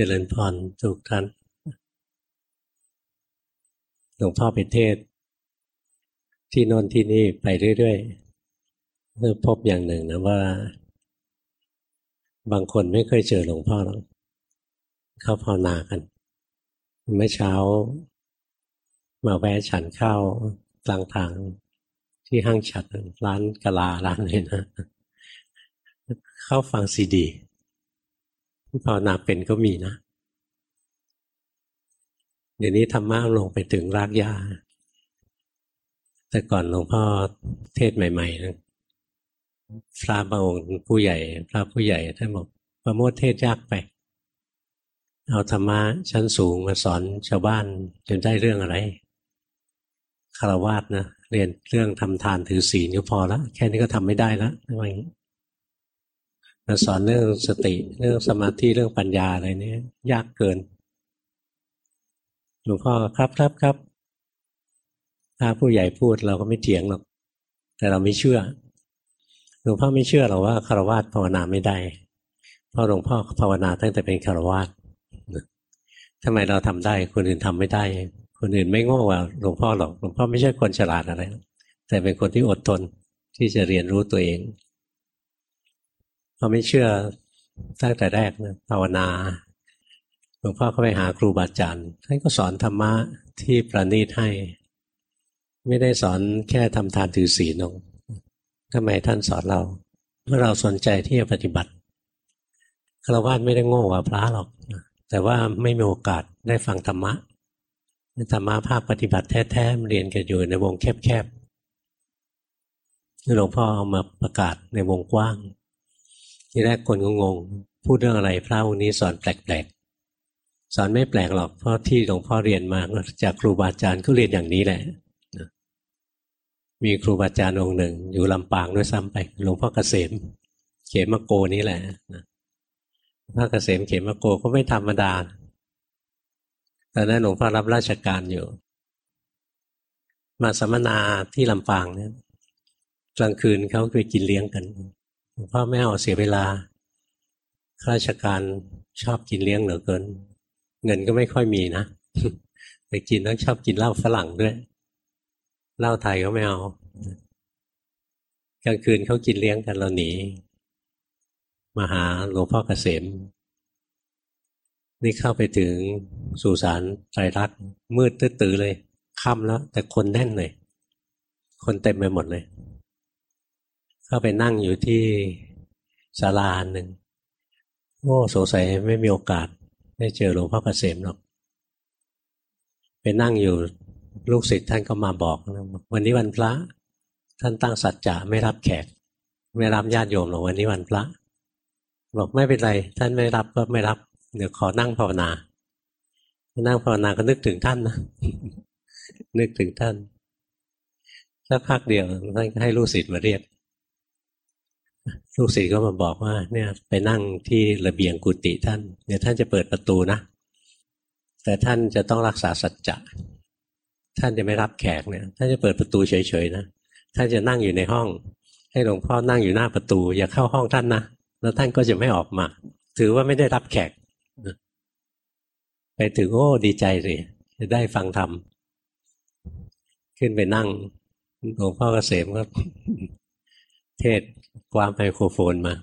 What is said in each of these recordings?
จริญพรทุกท่านหลวงพ่อไปเทศ ที่นนที่นี่ไปเรื่อยๆเพื่อพบอย่างหนึ่งนะว่า บางคนไม่เคยเจอหลวงพ่อหรอกเข้าภาวนากันเมื่อเช้า มาแวะฉันข้าวกลางทางที่ห้างฉัดร้านกะลาร้านเลยนะ เข้าฟังซีดี ภาวนาเป็นก็มีนะ เดี๋ยวนี้ธรรมะลงไปถึงรากหญ้า แต่ก่อนหลวงพ่อเทศใหม่ๆนะพระบางองค์ผู้ใหญ่ พระผู้ใหญ่ท่านบอกประโมทเทศยากไป เอาธรรมะชั้นสูงมาสอนชาวบ้านจนได้เรื่องอะไรคารวาสนะเรียนเรื่องทำทานถือศีลก็พอแล้วแค่นี้ก็ทำไม่ได้แล้วอะไรอย่างนี้ สอนเรื่องสติเรื่องสมาธิเรื่องปัญญาอะไรนี้ยากเกินหลวงพ่อครับครับครับ ถ้าผู้ใหญ่พูดเราก็ไม่เถียงหรอก แต่เราไม่เชื่อ หลวงพ่อไม่เชื่อหรอกว่าคารวะภาวนาไม่ได้ เพราะหลวงพ่อภาวนาตั้งแต่เป็นคารวะทำไมเราทำได้ คนอื่นทำไม่ได้ คนอื่นไม่โง่กว่าหลวงพ่อหรอก หลวงพ่อไม่ใช่คนฉลาดอะไร แต่เป็นคนที่อดทนที่จะเรียนรู้ตัวเอง พอไม่เชื่อตั้งแต่แรกนะภาวนาหลวงพ่อก็ไปหาครูบาอาจารย์ท่านก็สอนธรรมะที่ประณีตให้ ไม่ได้สอนแค่ทำทานถือศีลนงทำไมท่านสอนเราเมื่อเราสนใจที่จะปฏิบัติคารวะไม่ได้โง่กว่าพระหรอกแต่ว่าไม่มีโอกาสได้ฟังธรรมะธรรมะภาคปฏิบัติแท้ๆเรียนกันอยู่ในวงแคบๆหลวงพ่อเอามาประกาศในวงกว้าง ทีแรกคนก็งง พูดเรื่องอะไรพระองค์นี้สอนแปลกๆ สอนไม่แปลกหรอกเพราะที่หลวงพ่อเรียนมาจากครูบาอาจารย์ก็เรียนอย่างนี้แหละ มีครูบาอาจารย์องค์หนึ่ง อยู่ลำปางด้วยซ้ำไปหลวงพ่อเกษม เขมโกนี้แหละพระเกษมเขมโกก็ไม่ธรรมดาตอนนั้นหลวงพ่อรับราชการอยู่ มาสัมมนาที่ลำปางเนี่ยกลางคืนเขาไปกินเลี้ยงกัน ลวงพ่อไม่เอาเสียเวลาข้าราชการชอบกินเลี้ยงเหลือเกิน เงินก็ไม่ค่อยมีนะแต่กินต้องชอบกินเหล้าฝรั่งด้วยเหล้าไทยก็ไม่เอากลางคืนเขากินเลี้ยงกันเราหนีมาหาหลวงพ่อเกษม นี่เข้าไปถึงสุสานไตรรักมืดตื้อเลยค่ำแล้ว แต่คนแน่นเลย คนเต็มไปหมดเลย เข้าไปนั่งอยู่ที่ศาลาหนึ่งโอ้สงสัยไม่มีโอกาส ได้เจอหลวงพ่อเกษมหรอก ไปนั่งอยู่ลูกศิษย์ท่านก็มาบอกวันนี้วันพระ ท่านตั้งสัจจะไม่รับแขก ไม่รับญาติโยมหรอกวันนี้วันพระบอกไม่เป็นไร ท่านไม่รับก็ไม่รับ เดี๋ยวขอนั่งภาวนานั่งภาวนาก็นึกถึงท่านนะนึกถึงท่านสักพักเดียวท่านก็ให้ลูกศิษย์มาเรียก ลูกศิษย์ก็มาบอกว่า เนี่ย ไปนั่งที่ระเบียงกุฏิท่านเดี๋ยวท่านจะเปิดประตูนะ แต่ท่านจะต้องรักษาสัจจะท่านจะไม่รับแขกเนี่ยท่านจะเปิดประตูเฉยๆนะท่านจะนั่งอยู่ในห้อง ให้หลวงพ่อนั่งอยู่หน้าประตู อย่าเข้าห้องท่านนะแล้วท่านก็จะไม่ออกมา ถือว่าไม่ได้รับแขกไปถึงโอ้ดีใจเลยจะได้ฟังธรรมขึ้นไปนั่งหลวงพ่อเกษมก็เทศ ควาไมโครโฟนมา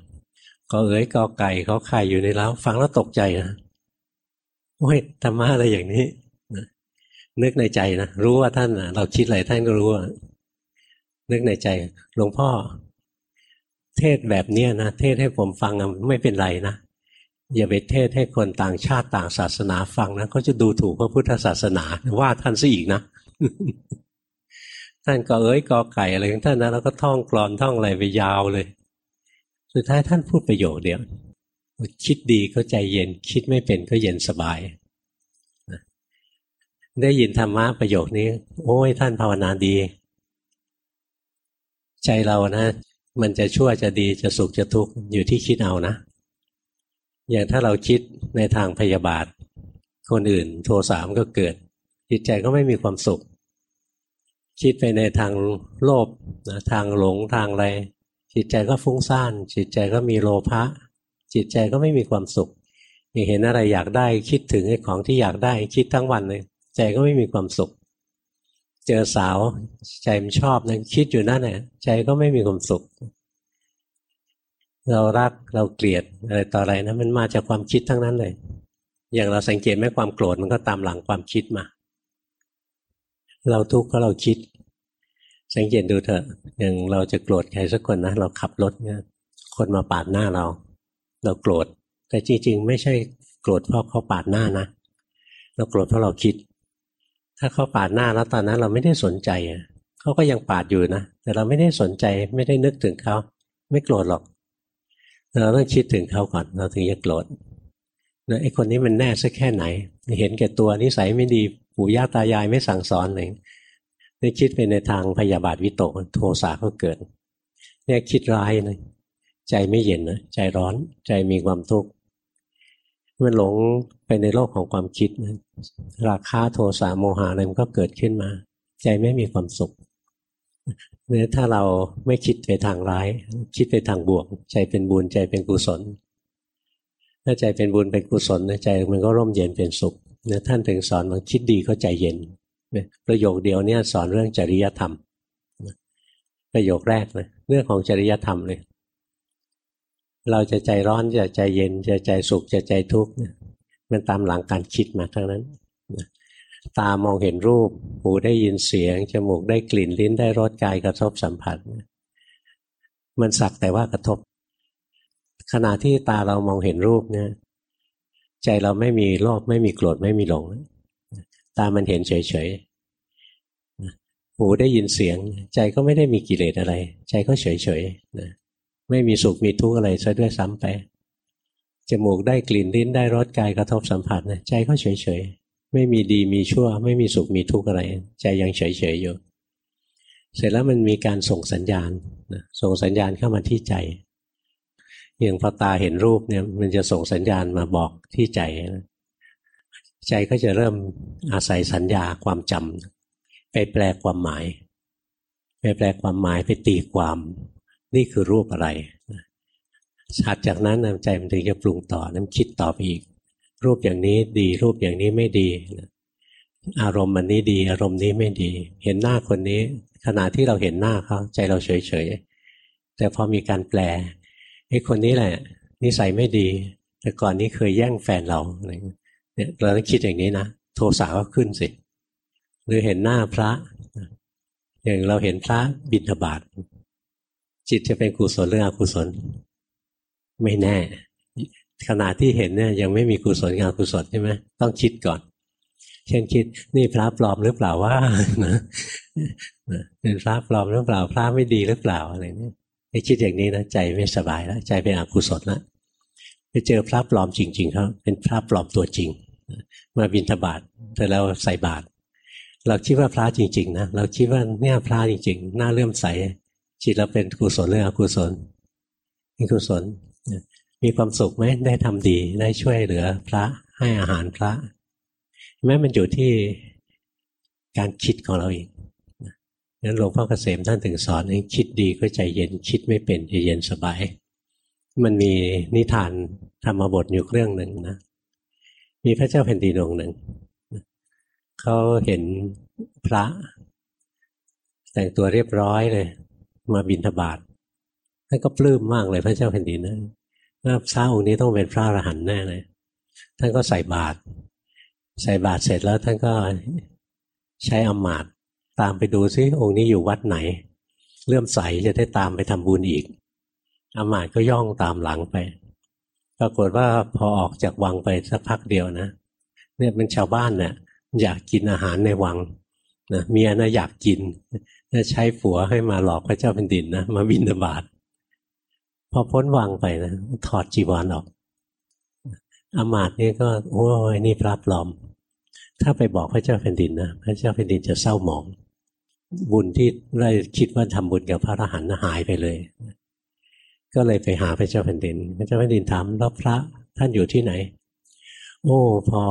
ก็เอ๋ยกอไก่เขาไข่อยู่ในเล้าฟังแล้วตกใจนะโอ้ยธรรมะอะไรอย่างนี้นึกในใจนะรู้ว่าท่านเราคิดอะไรท่านก็รู้นึกในใจหลวงพ่อ เทศแบบเนี้ยนะเทศให้ผมฟังไม่เป็นไรนะอย่าไปเทศให้คนต่างชาติต่างศาสนาฟังนะเขาจะดูถูกพระพุทธศาสนาว่าท่านซะอีกนะท่านก็เอ้ยกอไก่อะไรของท่านนะแล้วก็ท่องกรอนท่องอะไรไปยาวเลย สุดท้ายท่านพูดประโยคเดียวคิดดีก็ใจเย็น คิดไม่เป็นก็เย็นสบาย ได้ยินธรรมะประโยคนี้ โอ้ยท่านภาวนาดี ใจเรานะ มันจะชั่วจะดีจะสุขจะทุกข์อยู่ที่คิดเอานะ อย่างถ้าเราคิดในทางพยาบาท คนอื่นโทสามก็เกิด จิตใจก็ไม่มีความสุข คิดไปในทางโลภนะทางหลงทางอะไร จิตใจก็ฟุ้งซ่าน จิตใจก็มีโลภะจิตใจก็ไม่มีความสุขมีเห็นอะไรอยากได้คิดถึงไอ้ของที่อยากได้คิดทั้งวันเลยใจก็ไม่มีความสุข เจอสาวใจมันชอบนะคิดอยู่นั่นแหละใจก็ไม่มีความสุข เรารักเราเกลียดอะไรต่ออะไรนะมันมาจากความคิดทั้งนั้นเลย อย่างเราสังเกตไหมความโกรธมันก็ตามหลังความคิดมา เราทุกข์ก็เราคิด สังเกตดูเถอะอย่างเราจะโกรธใครสักคนนะเราขับรถเนี่ยคนมาปาดหน้าเรา เราโกรธ แต่จริง ๆ ไม่ใช่โกรธเพราะเขาปาดหน้านะเราโกรธเพราะเราคิด ถ้าเขาปาดหน้าแล้วตอนนั้นเราไม่ได้สนใจอะเขาก็ยังปาดอยู่นะแต่เราไม่ได้สนใจไม่ได้นึกถึงเขาไม่โกรธหรอกเราต้องคิดถึงเขาก่อนเราถึงจะโกรธไอ้คนนี้มันแน่สักแค่ไหน เห็นแก่ตัวนิสัยไม่ดีปู่ย่าตายายไม่สั่งสอนเลย นี่คิดไปในทางพยาบาทวิตกโทสะก็เกิด เนี่ยคิดร้ายนะใจไม่เย็นนะใจร้อน ใจมีความทุกข์มันหลงไปในโลกของความคิดนะราคาโทสะโมหะอะไรมันก็เกิดขึ้นมา ใจไม่มีความสุขเนี่ยถ้าเราไม่คิดไปทางร้าย คิดไปทางบวก ใจเป็นบุญใจเป็นกุศลถ้าใจเป็นบุญเป็นกุศลใจมันก็ร่มเย็นเป็นสุขเนี่ยท่านถึงสอนว่าคิดดีก็ใจเย็น ประโยคเดียวเนี่ยสอนเรื่องจริยธรรม ประโยคแรกเลยเรื่องของจริยธรรมเลย เราจะใจร้อนจะใจเย็นจะใจสุขจะใจทุกข์มันตามหลังการคิดมาทั้งนั้นตามองเห็นรูป หูได้ยินเสียง จมูกได้กลิ่น ลิ้นได้รส กายกระทบสัมผัส มันสักแต่ว่ากระทบ ขณะที่ตาเรามองเห็นรูปเนี่ย ใจเราไม่มีโลภไม่มีโกรธไม่มีหลง ตามันเห็นเฉยๆหูได้ยินเสียง ใจก็ไม่ได้มีกิเลสอะไร ใจก็เฉยๆนะไม่มีสุขมีทุกข์อะไรซะด้วยซ้ำไปจมูกได้กลิ่นลิ้นได้รสกายกระทบสัมผัสนะใจก็เฉยเฉยไม่มีดีมีชั่ว ไม่มีสุขมีทุกข์อะไร ใจยังเฉยเฉยอยู่เสร็จแล้วมันมีการส่งสัญญาณส่งสัญญาณเข้ามาที่ใจอย่างพอตาเห็นรูปเนี่ย มันจะส่งสัญญาณมาบอกที่ใจ ใจก็จะเริ่มอาศัยสัญญาความจำไปแปลความหมาย ไปแปลความหมายไปตีความ นี่คือรูปอะไรชัดจากนั้นใจมันถึงจะปรุงต่อนั้นคิดต่อไปอีก รูปอย่างนี้ดี รูปอย่างนี้ไม่ดี อารมณ์มันนี้ดี อารมณ์นี้ไม่ดี เห็นหน้าคนนี้ ขณะที่เราเห็นหน้าเขาใจเราเฉยๆแต่พอมีการแปลไอ้คนนี้แหละ นิสัยไม่ดี แต่ก่อนนี้เคยแย่งแฟนเราเนี่ยเราต้องคิดอย่างนี้นะโทสะก็ขึ้นสิ หรือเห็นหน้าพระ อย่างเราเห็นพระบิณฑบาตจิตจะเป็นกุศลหรืออกุศล ไม่แน่ ขณะที่เห็นเนี่ยยังไม่มีกุศลกับอกุศลใช่ไหมต้องคิดก่อน เช่นคิดนี่พระปลอมหรือเปล่าว่าเป็นพระปลอมหรือเปล่าพระไม่ดีหรือเปล่าอะไรเนี่ยไอ้คิดอย่างนี้นะใจไม่สบายแล้วใจเป็นอกุศลแล้วไปเจอพระปลอมจริงๆเขาเป็นพระปลอมตัวจริง มาบินทบาทแต่เราใส่บาตรเราคิดว่าพระจริง ๆ นะเราคิดว่าเนี่ยพระจริง ๆ หน้าเลื่อมใสจิตเราเป็นกุศลหรืออกุศลเป็นกุศลมีความสุขไหมได้ทำดีได้ช่วยเหลือพระให้อาหารพระแม้มันอยู่ที่การคิดของเราเองนั้นหลวงพ่อเกษมท่านถึงสอนให้คิดดีก็ใจเย็นคิดไม่เป็นใจเย็นสบาย มันมีนิทานธรรมบทอยู่เรื่องหนึ่งนะ มีพระเจ้าแผ่นดินองค์หนึ่งเขาเห็นพระ แต่งตัวเรียบร้อยเลย มาบินทบาทท่านก็ปลื้มมากเลยพระเจ้าแผ่นดินนะว่าพระองค์นี้ต้องเป็นพระอรหันต์แน่เลยท่านก็ใส่บาตรใส่บาตรเสร็จแล้วท่านก็ใช้อมาตตามไปดูซิองค์นี้อยู่วัดไหน เลื่อมใสจะได้ตามไปทำบุญอีกอมาตก็ย่องตามหลังไป ปรากฏว่าพอออกจากวังไปสักพักเดียวนะเนี่ยเป็นชาวบ้านเนะ่ยอยากกินอาหารในวังนะเมียนะอยากกินจะใช้ผัวให้มาหลอกพระเจ้าแผ่นดินนะมาบินบาตพอพ้นวังไปนะถอดจีวรออกอมาตนี่ก็โอ้ยนี่พระปลอม ถ้าไปบอกพระเจ้าแผ่นดินนะพระเจ้าแผ่นดินจะเศร้าหมอง บุญที่ได้คิดว่าทำบุญกับพระอรหันต์หายไปเลย ก็เลยไปหาพระเจ้าแผ่นดิน พระเจ้าแผ่นดินถามแล้วพระท่านอยู่ที่ไหน โอ้พอ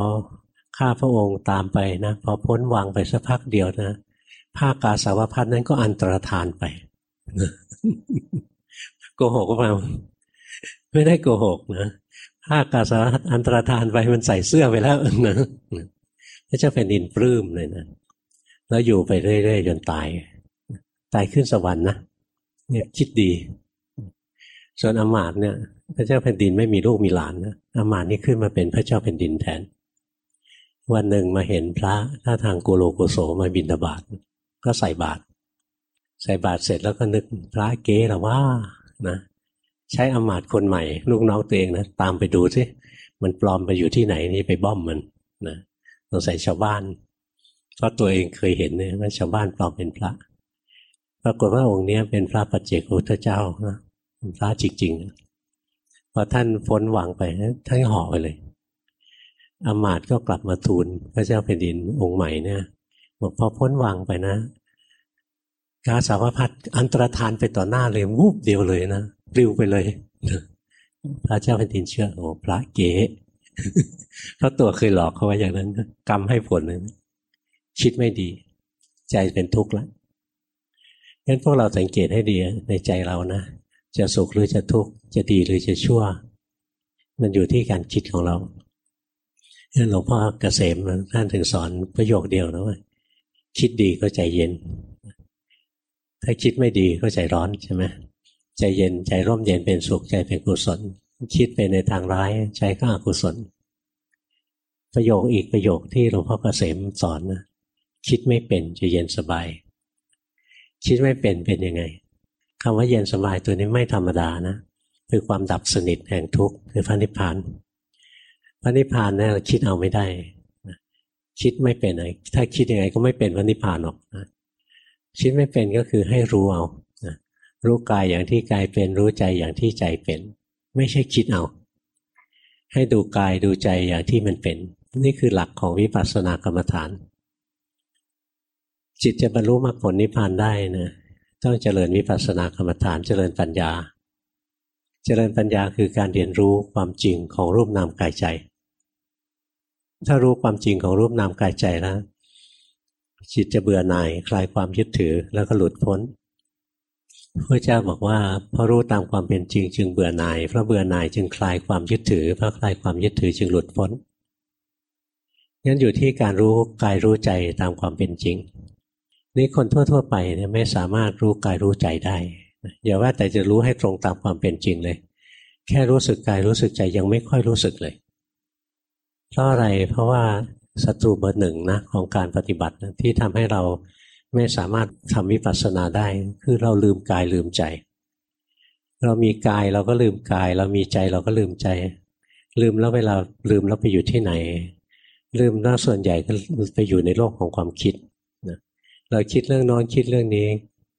ข้าพระองค์ตามไปนะพอพ้นวังไปสักพักเดียวนะผ้ากาสาวพัดนั้นก็อันตรธานไปโกหกก็มาไม่ได้โกหกนะผ้ากาสาวอันตรธานไปมันใส่เสื้อไปแล้วนะพระเจ้าแผ่นดินปลื้มเลยนะแล้วอยู่ไปเรื่อยๆจนตาย ตายขึ้นสวรรค์นะเนี่ยคิดดี ส่วนอมาตเนี่ย พระเจ้าแผ่นดินไม่มีลูกมีหลานนะอมาตนี่ขึ้นมาเป็นพระเจ้าแผ่นดินแทน วันหนึ่งมาเห็นพระท่าทางกุโลกุโสมาบินบาตก็ใส่บาตรใส่บาตรเสร็จแล้วก็นึกพระเก๋หรอว่านะใช้อมาตคนใหม่ ลูกน้องตัวเองนะตามไปดูสิมันปลอมไปอยู่ที่ไหนนี่ไปบ้อมมันนะสงสัยชาวบ้านเพราะตัวเองเคยเห็นเนี่ยว่าชาวบ้านปลอมเป็นพระ ปรากฏว่าองค์นี้เป็นพระปัจเจกพุทธเจ้านะ พระจริงๆพอท่านพ้นวางไปท่านห่อไปเลยอมาตก็กลับมาทูลพระเจ้าแผ่นดินองค์ใหม่เนี่ยบอกพอพ้นวางไปนะกาสาวพัดอันตรธานไปต่อหน้าเลยวูบเดียวเลยนะปลิวไปเลยพระเจ้าแผ่นดินเชื่อโอ้พระเก๋เพราะตัวเคยหลอกเขาไว้อย่างนั้นกรรมให้ผลเลยคิดไม่ดี ใจเป็นทุกข์แล้วงั้นพวกเราสังเกตให้ดีในใจเรานะ จะสุขหรือจะทุกข์จะดีหรือจะชั่ว มันอยู่ที่การคิดของเราหลวงพ่อเกษมท่านถึงสอนประโยคเดียวนะว่าคิดดีก็ใจเย็น ถ้าคิดไม่ดีก็ใจร้อนใช่ไหมใจเย็นใจร่มเย็นเป็นสุขใจเป็นกุศล คิดไปในทางร้ายใจก็อกุศล ประโยคอีกประโยคที่หลวงพ่อเกษมสอนนะคิดไม่เป็นจะเย็นสบาย คิดไม่เป็นเป็นยังไง คำว่าเย็นสบายตัวนี้ไม่ธรรมดานะคือความดับสนิทแห่งทุกข์คือพระนิพพานพระนิพพานเนี่ยคิดเอาไม่ได้คิดไม่เป็นไถ้าคิดยังไงก็ไม่เป็นพระนิพพานหรอกนะคิดไม่เป็นก็คือให้รู้เอารู้กายอย่างที่กายเป็นรู้ใจอย่างที่ใจเป็น ไม่ใช่คิดเอา ให้ดูกายดูใจอย่างที่มันเป็น นี่คือหลักของวิปัสสนากรรมฐาน จิตจะบรรลุมรรคผลนิพพานได้นะ ต้องเจริญวิปัสสนากรรมฐานเจริญปัญญา เจริญปัญญาคือการเรียนรู้ความจริงของรูปนามกายใจ ถ้ารู้ความจริงของรูปนามกายใจแล้วจิตจะเบื่อหน่ายคลายความยึดถือแล้วก็หลุดพ้นพระเจ้าบอกว่าพอรู้ตามความเป็นจริง จึงเบื่อหน่ายเพราะเบื่อหน่ายจึงคลายความยึดถือเพราะคลายความยึดถือจึงหลุดพ้นงั้นอยู่ที่การรู้กายรู้ใจตามความเป็นจริง นี่คนทั่ว ๆ ไปเนี่ยไม่สามารถรู้กายรู้ใจได้อย่าว่าแต่จะรู้ให้ตรงตามความเป็นจริงเลย แค่รู้สึกกายรู้สึกใจยังไม่ค่อยรู้สึกเลยเพราะอะไรเพราะว่าศัตรูเบอร์หนึ่งนะของการปฏิบัติที่ทำให้เราไม่สามารถทำวิปัสสนาได้ คือเราลืมกายลืมใจ เรามีกายเราก็ลืมกาย เรามีใจเราก็ลืมใจ ลืมแล้วเวลาลืมแล้วไปอยู่ที่ไหน ลืมน่าส่วนใหญ่ก็ไปอยู่ในโลกของความคิด เราคิดเรื่องนอนคิดเรื่องนี้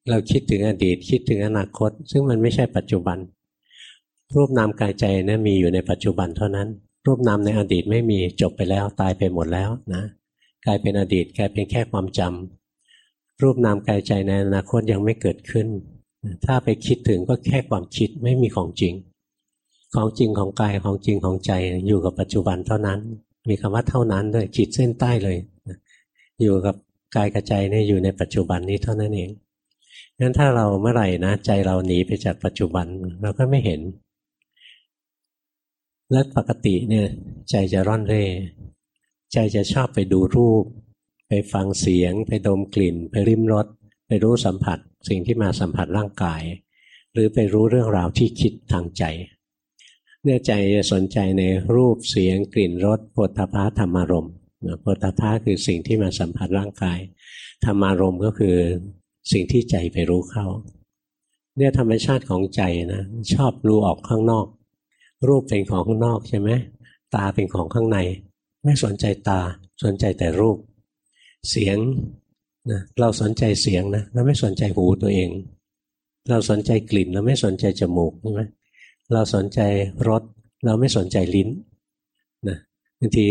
เราคิดถึงอดีตคิดถึงอนาคต ซึ่งมันไม่ใช่ปัจจุบัน รูปนามกายใจนะมีอยู่ในปัจจุบันเท่านั้น รูปนามในอดีตไม่มีจบไปแล้วตายไปหมดแล้วนะกลายเป็นอดีตกลายเป็นแค่ความจำรูปนามกายใจในอนาคตยังไม่เกิดขึ้น ถ้าไปคิดถึงก็แค่ความคิดไม่มีของจริง ของจริงของกายของจริงของใจอยู่กับปัจจุบันเท่านั้น มีคำว่าเท่านั้นด้วยขีดเส้นใต้เลยอยู่กับ กายกับใจเนี่ยอยู่ในปัจจุบันนี้เท่านั้นเองงั้นถ้าเราเมื่อไหร่นะใจเราหนีไปจากปัจจุบันเราก็ไม่เห็น และปกติเนี่ยใจจะร่อนเร่ ใจจะชอบไปดูรูป ไปฟังเสียง ไปดมกลิ่น ไปริมรสไปรู้สัมผัส สิ่งที่มาสัมผัสร่างกาย หรือไปรู้เรื่องราวที่คิดทางใจเนื่อใจจะสนใจในรูปเสียงกลิ่นรสโผฏฐพะธรรมารมณ์ โผฏฐพะคือสิ่งที่มาสัมผัสร่างกายธรรมารมก็คือสิ่งที่ใจไปรู้เข้า เนี่ยธรรมชาติของใจนะชอบรู้ออกข้างนอก รูปเป็นของข้างนอกใช่ไหมตาเป็นของข้างใน ไม่สนใจตาสนใจแต่รูป เสียงนะเราสนใจเสียงนะเราไม่สนใจหูตัวเอง เราสนใจกลิ่นเราไม่สนใจจมูกใช่ไหมเราสนใจรสเราไม่สนใจลิ้น บางที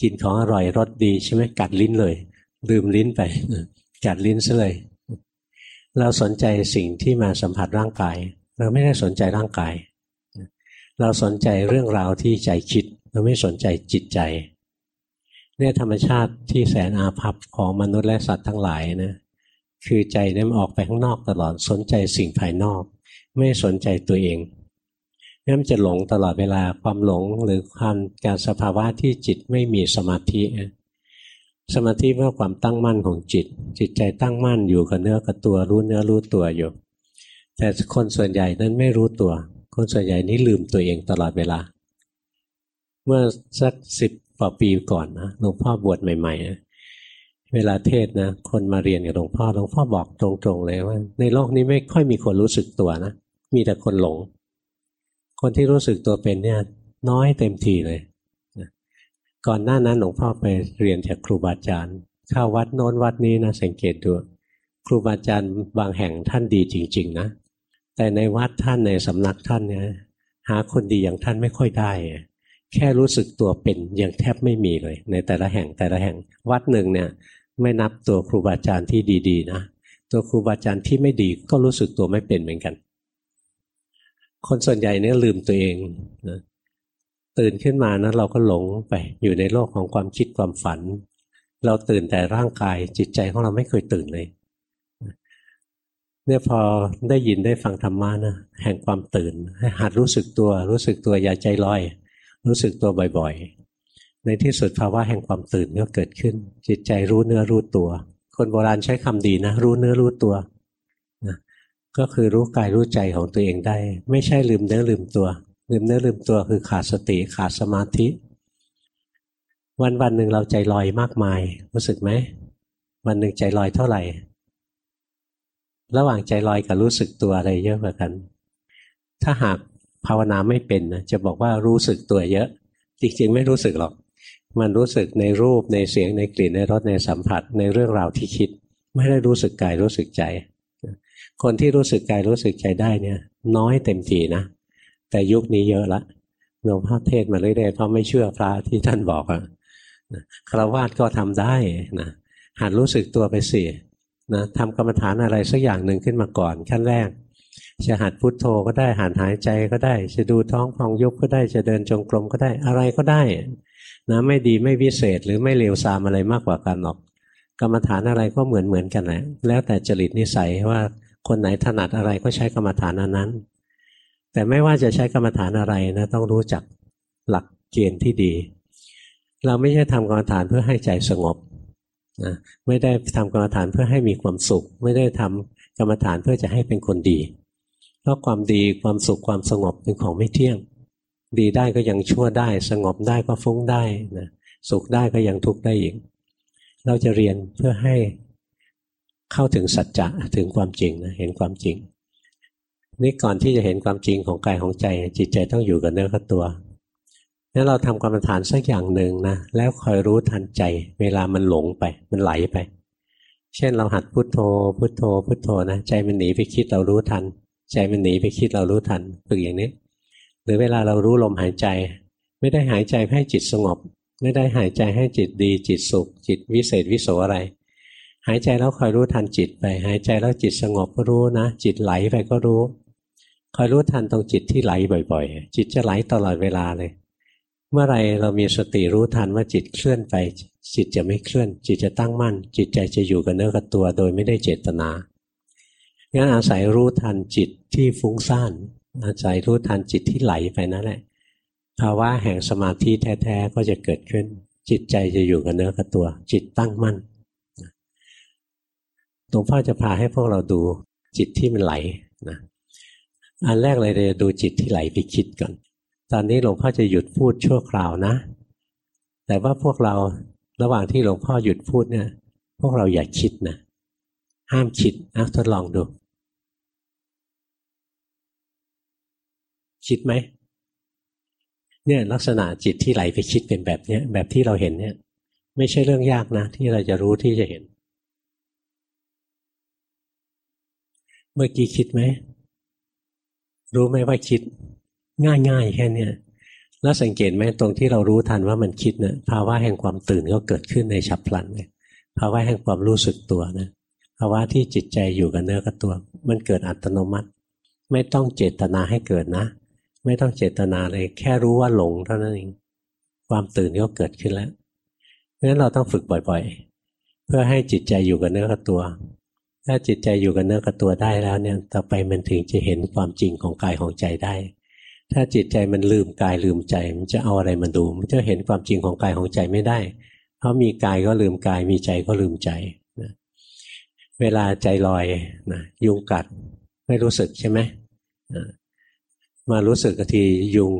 กินของอร่อยรสดีใช่ไหมกัดลิ้นเลยลืมลิ้นไปกัดลิ้นซะเลย เราสนใจสิ่งที่มาสัมผัสร่างกาย เราไม่ได้สนใจร่างกาย เราสนใจเรื่องราวที่ใจคิด เราไม่สนใจจิตใจเนี่ยธรรมชาติที่แสนอาภัพของมนุษย์และสัตว์ทั้งหลายนะคือใจเนี่ยมันออกไปข้างนอกตลอดสนใจสิ่งภายนอก ไม่สนใจตัวเอง นมันจะหลงตลอดเวลาความหลงหรือความการสภาวะที่จิตไม่มีสมาธิสมาธิว่าความตั้งมั่นของจิต จิตใจตั้งมั่นอยู่กับเนื้อกับตัวรู้เนื้อรู้ตัวอยู่ แต่คนส่วนใหญ่นั้นไม่รู้ตัว คนส่วนใหญ่นี้ลืมตัวเองตลอดเวลา เมื่อสักสิบกว่าปีก่อนนะหลวงพ่อบวชใหม่ๆเวลาเทศนะคนมาเรียนกับหลวงพ่อหลวงพ่อบอกตรงๆเลยว่า ในโลกนี้ไม่ค่อยมีคนรู้สึกตัวนะมีแต่คนหลง คนที่รู้สึกตัวเป็นเนี่ยน้อยเต็มทีเลยก่อนหน้านั้นหลวงพ่อไปเรียนจากครูบาอาจารย์เข้าวัดโน้นวัดนี้นะสังเกตดูครูบาอาจารย์บางแห่งท่านดีจริง ๆ นะ แต่ในวัดท่านในสำนักท่านเนี่ยหาคนดีอย่างท่านไม่ค่อยได้ แค่รู้สึกตัวเป็นยังแทบไม่มีเลย ในแต่ละแห่งแต่ละแห่งวัดหนึ่งเนี่ยไม่นับตัวครูบาอาจารย์ที่ดี ๆ นะ ตัวครูบาอาจารย์ที่ไม่ดีก็รู้สึกตัวไม่เป็นเหมือนกัน คนส่วนใหญ่เนี่ยลืมตัวเองนะตื่นขึ้นมานะเราก็หลงไปอยู่ในโลกของความคิดความฝัน เราตื่นแต่ร่างกายจิตใจของเราไม่เคยตื่นเลยเนี่ยพอได้ยินได้ฟังธรรมะนะแห่งความตื่นให้หัดรู้สึกตัว รู้สึกตัวอย่าใจลอย รู้สึกตัวบ่อยๆ ในที่สุดภาวะแห่งความตื่นก็เกิดขึ้น จิตใจรู้เนื้อรู้ตัว คนโบราณใช้คำดีนะ รู้เนื้อรู้ตัว ก็คือรู้กายรู้ใจของตัวเองได้ ไม่ใช่ลืมเนื้อลืมตัว ลืมเนื้อลืมตัวคือขาดสติขาดสมาธิ วันวันหนึ่งเราใจลอยมากมาย รู้สึกไหมวันหนึ่งใจลอยเท่าไหร่ ระหว่างใจลอยกับรู้สึกตัวอะไรเยอะกว่ากัน ถ้าหากภาวนาไม่เป็นนะจะบอกว่ารู้สึกตัวเยอะ จริงๆไม่รู้สึกหรอก มันรู้สึกในรูปในเสียงในกลิ่นในรสในสัมผัสในเรื่องราวที่คิด ไม่ได้รู้สึกกายรู้สึกใจ คนที่รู้สึกกายรู้สึกใจได้เนี่ย น้อยเต็มทีนะ แต่ยุคนี้เยอะละหลวงพ่อเทศมาเรื่อยๆเพราะไม่เชื่อพระที่ท่านบอกอะคารวาสก็ทำได้นะหัดรู้สึกตัวไปสินะทำกรรมฐานอะไรสักอย่างหนึ่งขึ้นมาก่อนขั้นแรก จะหัดพุดโทโธก็ได้หัดหายใจก็ได้ จะดูท้องพองยุบก็ได้จะเดินจงกรมก็ได้อะไรก็ได้นะไม่ดีไม่วิเศษหรือไม่เลวทรามอะไรมากกว่ากันหรอก กรรมฐานอะไรก็เหมือนเหมือนกันแหละแล้วแต่จริตนิสัยว่า คนไหนถนัดอะไรก็ใช้กรรมฐานอันนั้น แต่ไม่ว่าจะใช้กรรมฐานอะไรนะต้องรู้จักหลักเกณฑ์ที่ดี เราไม่ใช่ทำกรรมฐานเพื่อให้ใจสงบนะไม่ได้ทำกรรมฐานเพื่อให้มีความสุข ไม่ได้ทำกรรมฐานเพื่อจะให้เป็นคนดี เพราะความดีความสุขความสงบเป็นของไม่เที่ยง ดีได้ก็ยังชั่วได้ สงบได้ก็ฟุ้งได้นะสุขได้ก็ยังทุกข์ได้อีก เราจะเรียนเพื่อให้ เข้าถึงสัจจะถึงความจริงนะเห็นความจริง นี่ก่อนที่จะเห็นความจริงของกายของใจ จิตใจต้องอยู่กับเนื้อกับตัวงั้นเราทำกรรมฐานสักอย่างหนึ่งนะแล้วคอยรู้ทันใจ เวลามันหลงไป มันไหลไป เช่นเราหัดพุโทโธ พุโทโธ พุโทโธนะใจมันหนีไปคิดเรารู้ทัน ใจมันหนีไปคิดเรารู้ทันฝึกอย่างนี้ หรือเวลาเรารู้ลมหายใจ ไม่ได้หายใจให้จิตสงบ ไม่ได้หายใจให้จิตดี จิตสุข จิตวิเศษวิโสอะไร หายใจแล้วคอยรู้ทันจิตไป หายใจแล้วจิตสงบก็รู้นะ จิตไหลไปก็รู้ คอยรู้ทันตรงจิตที่ไหลบ่อย ๆ จิตจะไหลตลอดเวลาเลย เมื่อไรเรามีสติรู้ทันว่าจิตเคลื่อนไป จิตจะไม่เคลื่อน จิตจะตั้งมั่น จิตใจจะอยู่กับเนื้อกับตัว โดยไม่ได้เจตนางั้นอาศัยรู้ทันจิตที่ฟุ้งซ่านอาศัยรู้ทันจิตที่ไหลไปนั่นแหละภาวะแห่งสมาธิแท้ๆก็จะเกิดขึ้น จิตใจจะอยู่กับเนื้อกับตัว จิตตั้งมั่น หลวงพ่อจะพาให้พวกเราดูจิตที่มันไหลนะอันแรกเลยเราจะดูจิตที่ไหลไปคิดก่อน ตอนนี้หลวงพ่อจะหยุดพูดชั่วคราวนะ แต่ว่าพวกเราระหว่างที่หลวงพ่อหยุดพูดเนี่ย พวกเราอย่าคิดนะห้ามคิดนะทดลองดู คิดไหมเนี่ยลักษณะจิตที่ไหลไปคิดเป็นแบบเนี้ยแบบที่เราเห็นเนี่ย ไม่ใช่เรื่องยากนะ ที่เราจะรู้ที่จะเห็น เมื่อกี้คิดไหม รู้ไหมว่าคิด ง่ายๆแค่เนี้ยแล้วสังเกตไหมตรงที่เรารู้ทันว่ามันคิดเนะี่ยภาวะแห่งความตื่นก็เกิดขึ้นในฉับพลันเลยภาวะแห่งความรู้สึกตัวนะภาวะที่จิตใจอยู่กับเนื้อกับตัว มันเกิดอัตโนมัติ ไม่ต้องเจตนาให้เกิดนะ ไม่ต้องเจตนาเลย แค่รู้ว่าหลงเท่านั้นเองความตื่นก็เกิดขึ้นแล้วเพราะฉะนั้นเราต้องฝึกบ่อย ๆ เพื่อให้จิตใจอยู่กับเนื้อกับตัว ถ้าจิตใจอยู่กับเนื้อกับตัวได้แล้วเนี่ยต่อไปมันถึงจะเห็นความจริงของกายของใจได้ ถ้าจิตใจมันลืมกายลืมใจ มันจะเอาอะไรมาดู มันจะเห็นความจริงของกายของใจไม่ได้ เพราะมีกายก็ลืมกาย มีใจก็ลืมใจนะเวลาใจลอยนะยุงกัดไม่รู้สึกใช่ไหมมารู้สึกทียุง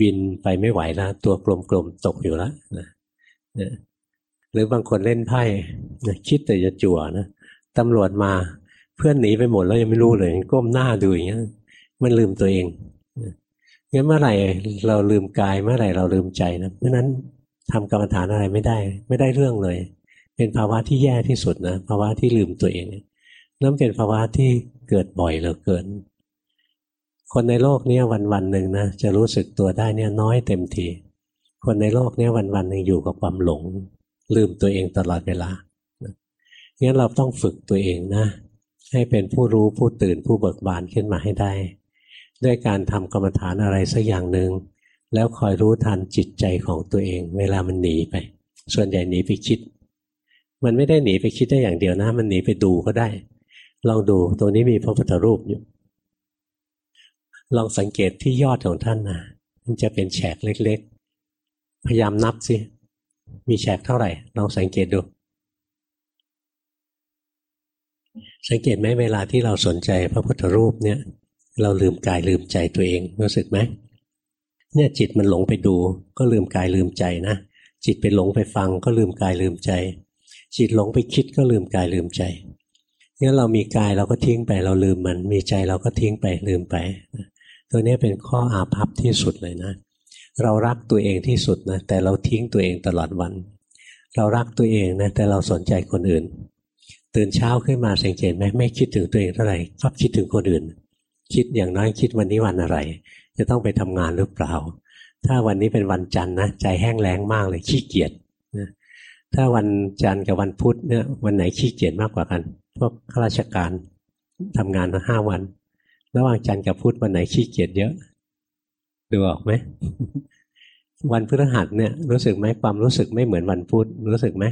บินไปไม่ไหวแล้วตัวกลมๆตกอยู่แล้วนะหรือบางคนเล่นไพ่คิดแต่จะจั่วนะ ตำรวจมาเพื่อนหนีไปหมดแล้วยังไม่รู้เลยก้มหน้าดูอย่างเงี้ยมันลืมตัวเองงั้นเมื่อไหร่เราลืมกายเมื่อไหร่เราลืมใจนะเพราะนั้นทำกรรมฐานอะไรไม่ได้ ไม่ได้เรื่องเลย เป็นภาวะที่แย่ที่สุดนะภาวะที่ลืมตัวเองนั่นเป็นภาวะที่เกิดบ่อยเหลือเกิน คนในโลกนี้วันวันหนึ่งนะจะรู้สึกตัวได้เนี่ยน้อยเต็มทีคนในโลกนี้วันวันหนึ่งอยู่กับความหลง ลืมตัวเองตลอดเวลา งั้นเราต้องฝึกตัวเองนะ ให้เป็นผู้รู้ผู้ตื่นผู้เบิกบานขึ้นมาให้ได้ ด้วยการทำกรรมฐานอะไรสักอย่างหนึ่งแล้วคอยรู้ทันจิตใจของตัวเอง เวลามันหนีไป ส่วนใหญ่หนีไปคิด มันไม่ได้หนีไปคิดได้อย่างเดียวนะ มันหนีไปดูก็ได้ ลองดูตรงนี้มีพระพุทธรูปอยู่ ลองสังเกตที่ยอดของท่านนะมันจะเป็นแฉกเล็กๆ พยายามนับสิ มีแฉกเท่าไหร่ลองสังเกตดู สังเกตไหมเวลาที่เราสนใจพระพุทธรูปเนี่ย เราลืมกายลืมใจตัวเองรู้สึกไหมเนี่ยจิตมันหลงไปดู ก็ลืมกายลืมใจนะ จิตไปหลงไปฟังก็ลืมกายลืมใจ จิตหลงไปคิดก็ลืมกายลืมใจงั้นเรามีกายเราก็ทิ้งไปเราลืมมัน มีใจเราก็ทิ้งไปลืมไป ตัวนี้เป็นข้ออาภัพที่สุดเลยนะ เรารักตัวเองที่สุดนะแต่เราทิ้งตัวเองตลอดวัน เรารักตัวเองนะแต่เราสนใจคนอื่น ตื่นเช้าขึ้นมาสังเกตไหมไม่คิดถึงตัวเองเท่าไหร่ชอบคิดถึงคนอื่น คิดอย่างน้อยคิดวันนี้วันอะไร จะต้องไปทำงานหรือเปล่า ถ้าวันนี้เป็นวันจันทร์นะใจแห้งแล้งมากเลยขี้เกียจนะถ้าวันจันทร์กับวันพุธเนี่ยวันไหนขี้เกียจมากกว่ากัน พวกข้าราชการทำงานห้าวัน ระหว่างจันทร์กับพุธวันไหนขี้เกียจเยอะดูออกไหมวันพฤหัสเนี่ยรู้สึกไหมความรู้สึกไม่เหมือนวันพุธรู้สึกไหม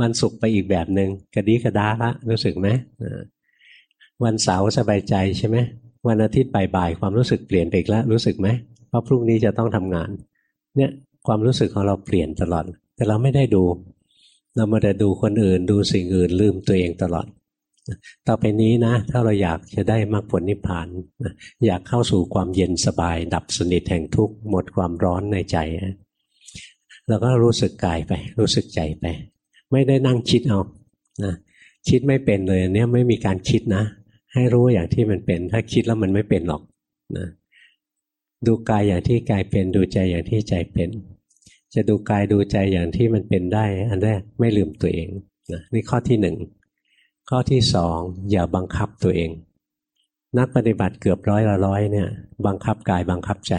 วันศุกร์ไปอีกแบบหนึ่งกระดีกระดาละรู้สึกไหมวันเสาร์สบายใจใช่ไหมวันอาทิตย์บ่ายๆความรู้สึกเปลี่ยนไปอีกแล้วรู้สึกไหมเพราะพรุ่งนี้จะต้องทำงาน เนี่ยความรู้สึกของเราเปลี่ยนตลอด แต่เราไม่ได้ดู เรามาแต่ดูคนอื่น ดูสิ่งอื่นลืมตัวเองตลอด ต่อไปนี้นะ ถ้าเราอยากจะได้มรรคผลนิพพานอยากเข้าสู่ความเย็นสบาย ดับสนิทแห่งทุกข์หมดความร้อนในใจเราก็รู้สึกกายไป รู้สึกใจไป ไม่ได้นั่งคิดเอานะคิดไม่เป็นเลยเนี้ยไม่มีการคิดนะ ให้รู้อย่างที่มันเป็น ถ้าคิดแล้วมันไม่เป็นหรอกนะดูกายอย่างที่กายเป็นดูใจอย่างที่ใจเป็น จะดูกายดูใจอย่างที่มันเป็นได้ อันแรกไม่ลืมตัวเองนะนี่ข้อที่หนึ่งข้อที่สองอย่าบังคับตัวเอง นักปฏิบัติเกือบร้อยละร้อยเนี่ยบังคับกายบังคับใจ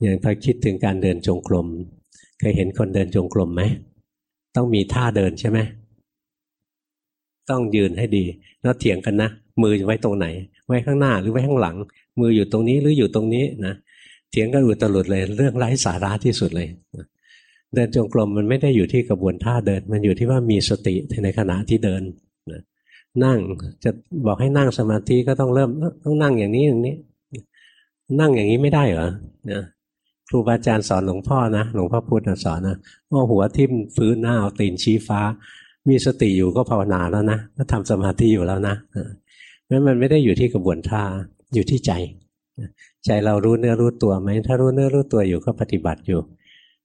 อย่างพอคิดถึงการเดินจงกรมเคยเห็นคนเดินจงกรมไหม ต้องมีท่าเดินใช่ไหมต้องยืนให้ดี แล้วเถียงกันนะ มือไว้ตรงไหน ไว้ข้างหน้าหรือไว้ข้างหลัง มืออยู่ตรงนี้หรืออยู่ตรงนี้นะเถียงกันอุตลุดเลย เรื่องไร้สาระที่สุดเลยเดินจงกรมมันไม่ได้อยู่ที่กระบวนท่าเดิน มันอยู่ที่ว่ามีสติในขณะที่เดินนั่งจะบอกให้นั่งสมาธิก็ต้องเริ่มต้องนั่งอย่างนี้อย่างนี้ นั่งอย่างนี้ไม่ได้เหรอ ครูบาอาจารย์สอนหลวงพ่อนะหลวงพ่อพุธสอนนะว่าหัวทิ่มฟื้นหน้าเอาตีนชี้ฟ้า มีสติอยู่ก็ภาวนาแล้วนะก็ทำสมาธิอยู่แล้วนะนั้นมันไม่ได้อยู่ที่กระบวนท่าอยู่ที่ใจ ใจเรารู้เนื้อรู้ตัวไหมถ้ารู้เนื้อรู้ตัวอยู่ก็ปฏิบัติอยู่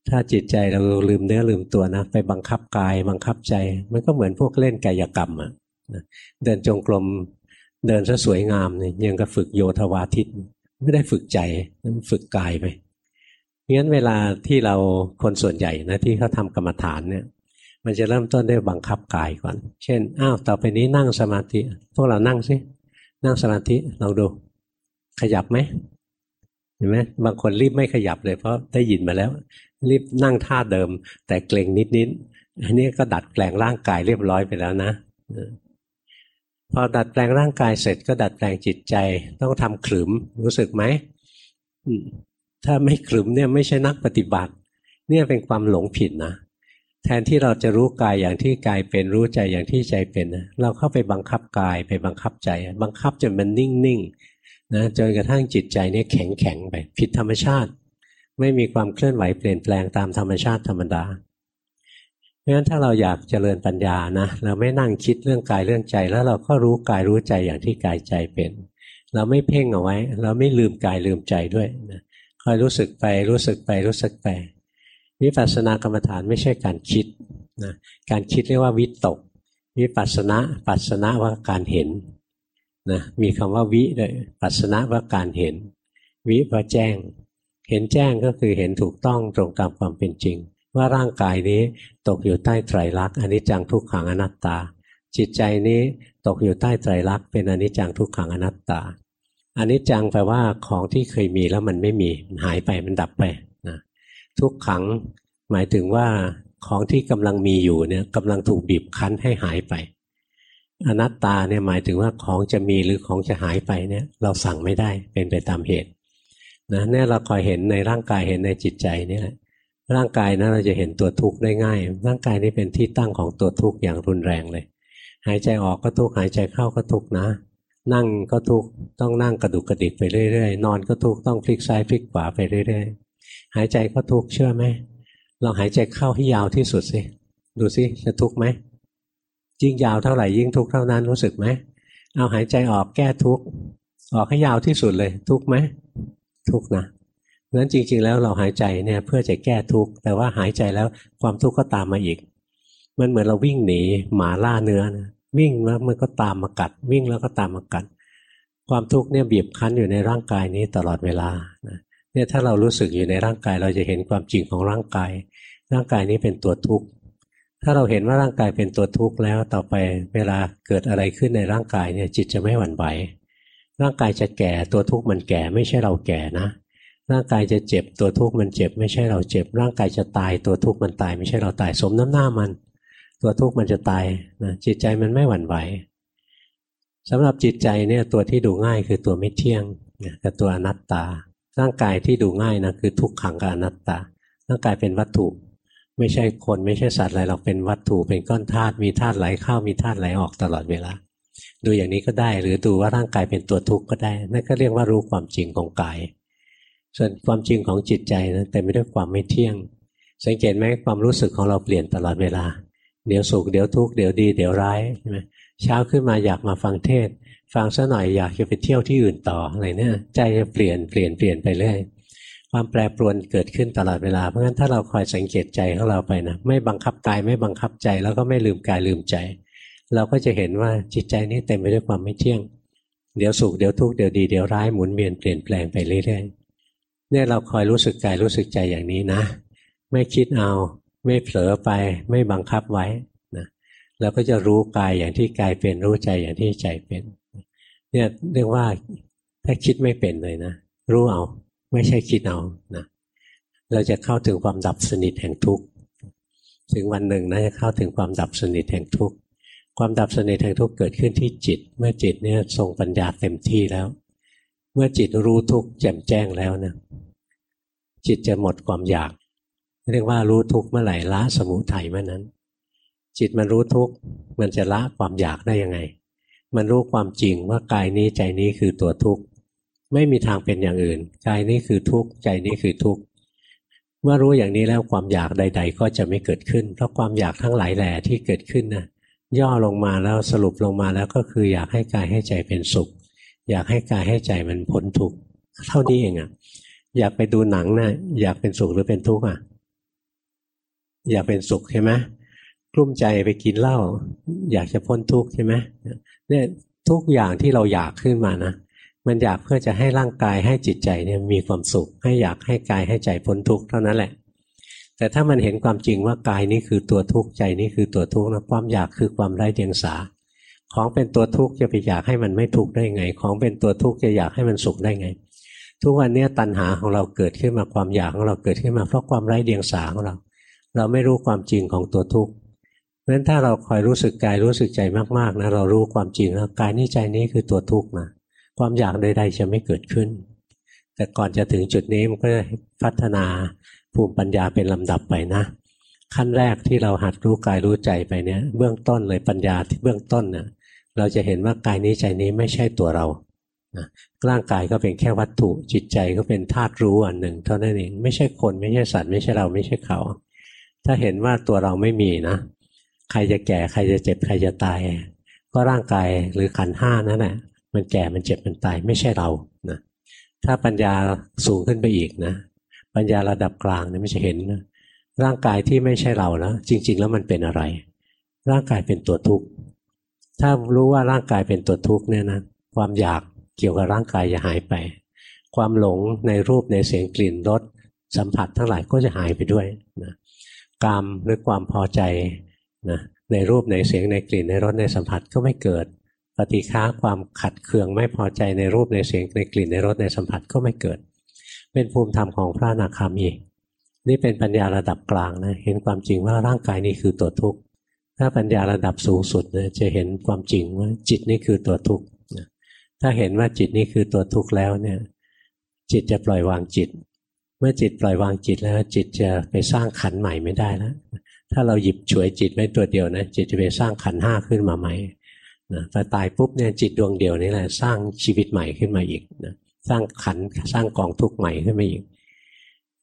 ถ้าจิตใจเราลืมเนื้อลืมตัวนะไปบังคับกายบังคับใจ มันก็เหมือนพวกเล่นกายกรรมอะเดินจงกรมเดินซะสวยงามเนี่ยยังกับฝึกโยธวาทิต ไม่ได้ฝึกใจมันฝึกกายไป งั้นเวลาที่เราคนส่วนใหญ่นะที่เขาทากรรมฐานเนี่ยมันจะเริ่มต้นด้วยบังคับกายก่อน เช่น อ้าว ต่อไปนี้นั่งสมาธิ พวกเรานั่งสิ นั่งสมาธิลองดู ขยับไหม เห็นไหม บางคนรีบไม่ขยับเลย เพราะได้ยินมาแล้ว รีบนั่งท่าเดิม แต่เกรงนิดๆ อันนี้ก็ดัดแปลงร่างกายเรียบร้อยไปแล้วนะ พอดัดแปลงร่างกายเสร็จก็ดัดแปลงจิตใจ ต้องทำขลืมรู้สึกไหม ถ้าไม่ขรึมเนี่ยไม่ใช่นักปฏิบัติ เนี่ยเป็นความหลงผิดนะแทนที่เราจะรู้กายอย่างที่กายเป็นรู้ใจอย่างที่ใจเป็นเราเข้าไปบังคับกายไปบังคับใจ บังคับจนมันนิ่งๆนะจนกระทั่งจิตใจเนี่ยแข็งแข็งไปผิดธรรมชาติ ไม่มีความเคลื่อนไหวเปลี่ยนแปลงตามธรรมชาติธรรมดาเพราะฉะนั้นถ้าเราอยากเจริญปัญญานะเราไม่นั่งคิดเรื่องกายเรื่องใจ แล้วเราก็รู้กายรู้ใจอย่างที่กายใจเป็น เราไม่เพ่งเอาไว้ เราไม่ลืมกายลืมใจด้วยนะ คอยรู้สึกไปรู้สึกไปรู้สึกไป วิปัสสนากรรมฐานไม่ใช่การคิดนะการคิดเรียกว่าวิตก วิปัสสนาปัสสนะว่าการเห็นนะมีคำว่าวิเลยปัสสนะว่าการเห็น วิว่าแจ้ง เห็นแจ้งก็คือเห็นถูกต้องตรงตามความเป็นจริง ว่าร่างกายนี้ตกอยู่ใต้ไตรลักษณ์อนิจจังทุกขังอนัตตา จิตใจนี้ตกอยู่ใต้ไตรลักษณ์เป็นอนิจจังทุกขังอนัตตา อันิจจังแปลว่าของที่เคยมีแล้วมันไม่มีมันหายไปมันดับไปนะทุกขังหมายถึงว่าของที่กำลังมีอยู่เนี่ยกำลังถูกบีบคั้นให้หายไป อนัตตาเนี่ยหมายถึงว่าของจะมีหรือของจะหายไปเนี่ยเราสั่งไม่ได้เป็นไปตามเหตุนะเนี่ยเราคอยเห็นในร่างกายเห็นในจิตใจนี่แหละร่างกายนะเราจะเห็นตัวทุกข์ได้ง่าย ร่างกายนี้เป็นที่ตั้งของตัวทุกข์อย่างรุนแรงเลย หายใจออกก็ทุกข์หายใจเข้าก็ทุกข์นะ นั่งก็ทุกข์ต้องนั่งกระดุกกระดิกไปเรื่อยๆ นอนก็ทุกข์ต้องพลิกซ้ายพลิกขวาไปเรื่อยๆ หายใจก็ทุกข์เชื่อไหมลองหายใจเข้าให้ยาวที่สุดสิดูสิจะทุกข์ไหมยิ่งยาวเท่าไหร่ยิ่งทุกข์เท่านั้นรู้สึกไหมเอาหายใจออกแก้ทุกข์ออกให้ยาวที่สุดเลย ทุกข์ไหมทุกข์นะงั้นจริง ๆ แล้วเราหายใจเนี่ยเพื่อจะแก้ทุกข์แต่ว่าหายใจแล้วความทุกข์ก็ตามมาอีก มันเหมือนเราวิ่งหนีหมาล่าเนื้อนะ วิ่งแล้วมันก็ตามมากัด วิ่งแล้วก็ตามมากัด ความทุกข์เนี่ยบีบคั้นอยู่ในร่างกายนี้ตลอดเวลาเนี่ยถ้าเรารู้สึกอยู่ในร่างกายเราจะเห็นความจริงของร่างกาย ร่างกายนี้เป็นตัวทุกข์ถ้าเราเห็นว่าร่างกายเป็นตัวทุกข์แล้วต่อไปเวลาเกิดอะไรขึ้นในร่างกายเนี่ยจิตจะไม่หวั่นไหวร่างกายจะแก่ตัวทุกข์มันแก่ไม่ใช่เราแก่นะ ร่างกายจะเจ็บตัวทุกข์มันเจ็บ ไม่ใช่เราเจ็บ ร่างกายจะตายตัวทุกข์มันตาย ไม่ใช่เราตายสมน้ำหน้ามัน ตัวทุกข์มันจะตายนะจิตใจมันไม่หวั่นไหวสำหรับจิตใจเนี่ยตัวที่ดูง่ายคือตัวไม่เที่ยงกับตัวอนัตตา ร่างกายที่ดูง่ายนะคือทุกขังกับอนัตตา ร่างกายเป็นวัตถุ ไม่ใช่คนไม่ใช่สัตว์อะไรเราเป็นวัตถุเป็นก้อนธาตุมีธาตุไหลเข้ามีธาตุไหลออกตลอดเวลาดูอย่างนี้ก็ได้ หรือดูว่าร่างกายเป็นตัวทุกข์ก็ได้นั่นก็เรียกว่ารู้ความจริงของกาย ส่วนความจริงของจิตใจนะแต่ไม่ด้วยความไม่เที่ยง สังเกตไหมความรู้สึกของเราเปลี่ยนตลอดเวลา เดี๋ยวสุขเดี๋ยวทุกข์เดี๋ยวดีเดี๋ยวร้ายใช่ไหมเช้าขึ้นมาอยากมาฟังเทศ ฟังซะหน่อยอยากจะไปเที่ยวที่อื่นต่ออะไรเนี่ยใจจะเปลี่ยนเปลี่ยนเปลี่ยนไปเรื่อยความแปรปรวนเกิดขึ้นตลอดเวลา เพราะฉะนั้นถ้าเราคอยสังเกตใจของเราไปนะไม่บังคับกายไม่บังคับใจ แล้วก็ไม่ลืมกายลืมใจ เราก็จะเห็นว่าจิตใจนี้เต็มไปด้วยความไม่เที่ยง เดี๋ยวสุขเดี๋ยวทุกข์เดี๋ยวดีเดี๋ยวร้ายหมุนเวียนเปลี่ยนแปลงไปเรื่อยๆเนี่ยเราคอยรู้สึกกายรู้สึกใจอย่างนี้นะ ไม่คิดเอา ไม่เผลอไปไม่บังคับไว้นะเราก็จะรู้กายอย่างที่กายเป็นรู้ใจอย่างที่ใจเป็น เนี่ยเรียกว่าถ้าคิดไม่เป็นเลยนะรู้เอา ไม่ใช่คิดเอานะเราจะเข้าถึงความดับสนิทแห่งทุกข์ถึงวันหนึ่งนะจะเข้าถึงความดับสนิทแห่งทุกข์ความดับสนิทแห่งทุกข์เกิดขึ้นที่จิต เมื่อจิตเนี่ยทรงปัญญาเต็มที่แล้ว เมื่อจิตรู้ทุกข์แจ่มแจ้งแล้วนะจิตจะหมดความอยาก เรียกว่ารู้ทุกเมื่อไหร่ละสมุทัยเมื่อนั้น จิตมันรู้ทุกมันจะละความอยากได้ยังไง มันรู้ความจริงว่ากายนี้ใจนี้คือตัวทุกข์ไม่มีทางเป็นอย่างอื่น กายนี้คือทุกข์ใจนี้คือทุกข์เมื่อรู้อย่างนี้แล้วความอยากใด ๆ ก็จะไม่เกิดขึ้น เพราะความอยากทั้งหลายแหล่ที่เกิดขึ้นนะย่อลงมาแล้วสรุปลงมาแล้วก็คืออยากให้กายให้ใจเป็นสุข อยากให้กายให้ใจมันพ้นทุกข์เท่านี้เองอะ่ะ อยากไปดูหนังนะอยากเป็นสุขหรือเป็นทุกข์อะ อยากเป็นสุขใช่ไหมกลุ้มใจไปกินเหล้าอยากจะพ้นทุกข์ใช่ไหมเนี่ยทุกอย่างที่เราอยากขึ้นมานะมันอยากเพื่อจะให้ร่างกายให้จิตใจเนี่ยมีความสุข ให้อยากให้กายให้ใจพ้นทุกข์เท่านั้นแหละ แต่ถ้ามันเห็นความจริงว่ากายนี้คือตัวทุกข์ใจนี้คือตัวทุกข์นะความอยากคือความไร้เดียงสา ของเป็นตัวทุกข์จะไปอยากให้มันไม่ทุกข์ได้ไง ของเป็นตัวทุกข์จะอยากให้มันสุขได้ไง ทุกวันนี้ตัณหาของเราเกิดขึ้นมาความอยากของเราเกิดขึ้นมาเพราะความไร้เดียงสาของเรา เราไม่รู้ความจริงของตัวทุกข์เพราะฉะนั้นถ้าเราคอยรู้สึกกายรู้สึกใจมากๆนะเรารู้ความจริงแล้วกายนี้ใจนี้คือตัวทุกข์นะความอยากใด ๆ จะไม่เกิดขึ้น แต่ก่อนจะถึงจุดนี้มันก็จะพัฒนาภูมิปัญญาเป็นลำดับไปนะขั้นแรกที่เราหัดรู้กายรู้ใจไปเนี่ยเบื้องต้นเลยปัญญาที่เบื้องต้นเนี่ยเราจะเห็นว่ากายนี้ใจนี้ไม่ใช่ตัวเรานะร่างกายก็เป็นแค่วัตถุจิตใจก็เป็นธาตุรู้อันหนึ่ง เท่านั้นเองไม่ใช่คนไม่ใช่สัตว์ไม่ใช่เราไม่ใช่เขา ถ้าเห็นว่าตัวเราไม่มีนะ ใครจะแก่ใครจะเจ็บใครจะตาย ก็ร่างกายหรือขันห้านั่นแหละมันแก่มันเจ็บมันตายไม่ใช่เรานะถ้าปัญญาสูงขึ้นไปอีกนะ ปัญญาระดับกลางเนี่ยไม่จะเห็นนะร่างกายที่ไม่ใช่เราแล้วจริง ๆ แล้วมันเป็นอะไร ร่างกายเป็นตัวทุกข์ถ้ารู้ว่าร่างกายเป็นตัวทุกข์เนี่ยนะความอยากเกี่ยวกับร่างกายจะหายไป ความหลงในรูปในเสียงกลิ่นรสสัมผัสทั้งหลายก็จะหายไปด้วยนะ กามหรือความพอใจนะในรูปในเสียงในกลิ่นในรสในสัมผัสก็ไม่เกิด ปฏิฆาความขัดเคืองไม่พอใจในรูปในเสียงในกลิ่นในรสในสัมผัสก็ไม่เกิด เป็นภูมิธรรมของพระอนาคามีนี่เป็นปัญญาระดับกลางนะเห็นความจริงว่าร่างกายนี้คือตัวทุกข์ถ้าปัญญาระดับสูงสุดนี่ยจะเห็นความจริงว่าจิตนี่คือตัวทุกข์ถ้าเห็นว่าจิตนี่คือตัวทุกข์แล้วเนี่ย จิตจะปล่อยวางจิต มื่อจิตปล่อยวางจิตแล้ว จิตจะไปสร้างขันใหม่ไม่ได้แล้วถ้าเราหยิบฉวยจิตไว้ตัวเดียวนะจิตจะไปสร้างขันห้าขึ้นมาใหม่นะพอตายปุ๊บเนี่ยจิตดวงเดียวนี่แหละสร้างชีวิตใหม่ขึ้นมาอีกนะสร้างขันสร้างกองทุกข์ใหม่ขึ้นมาอีก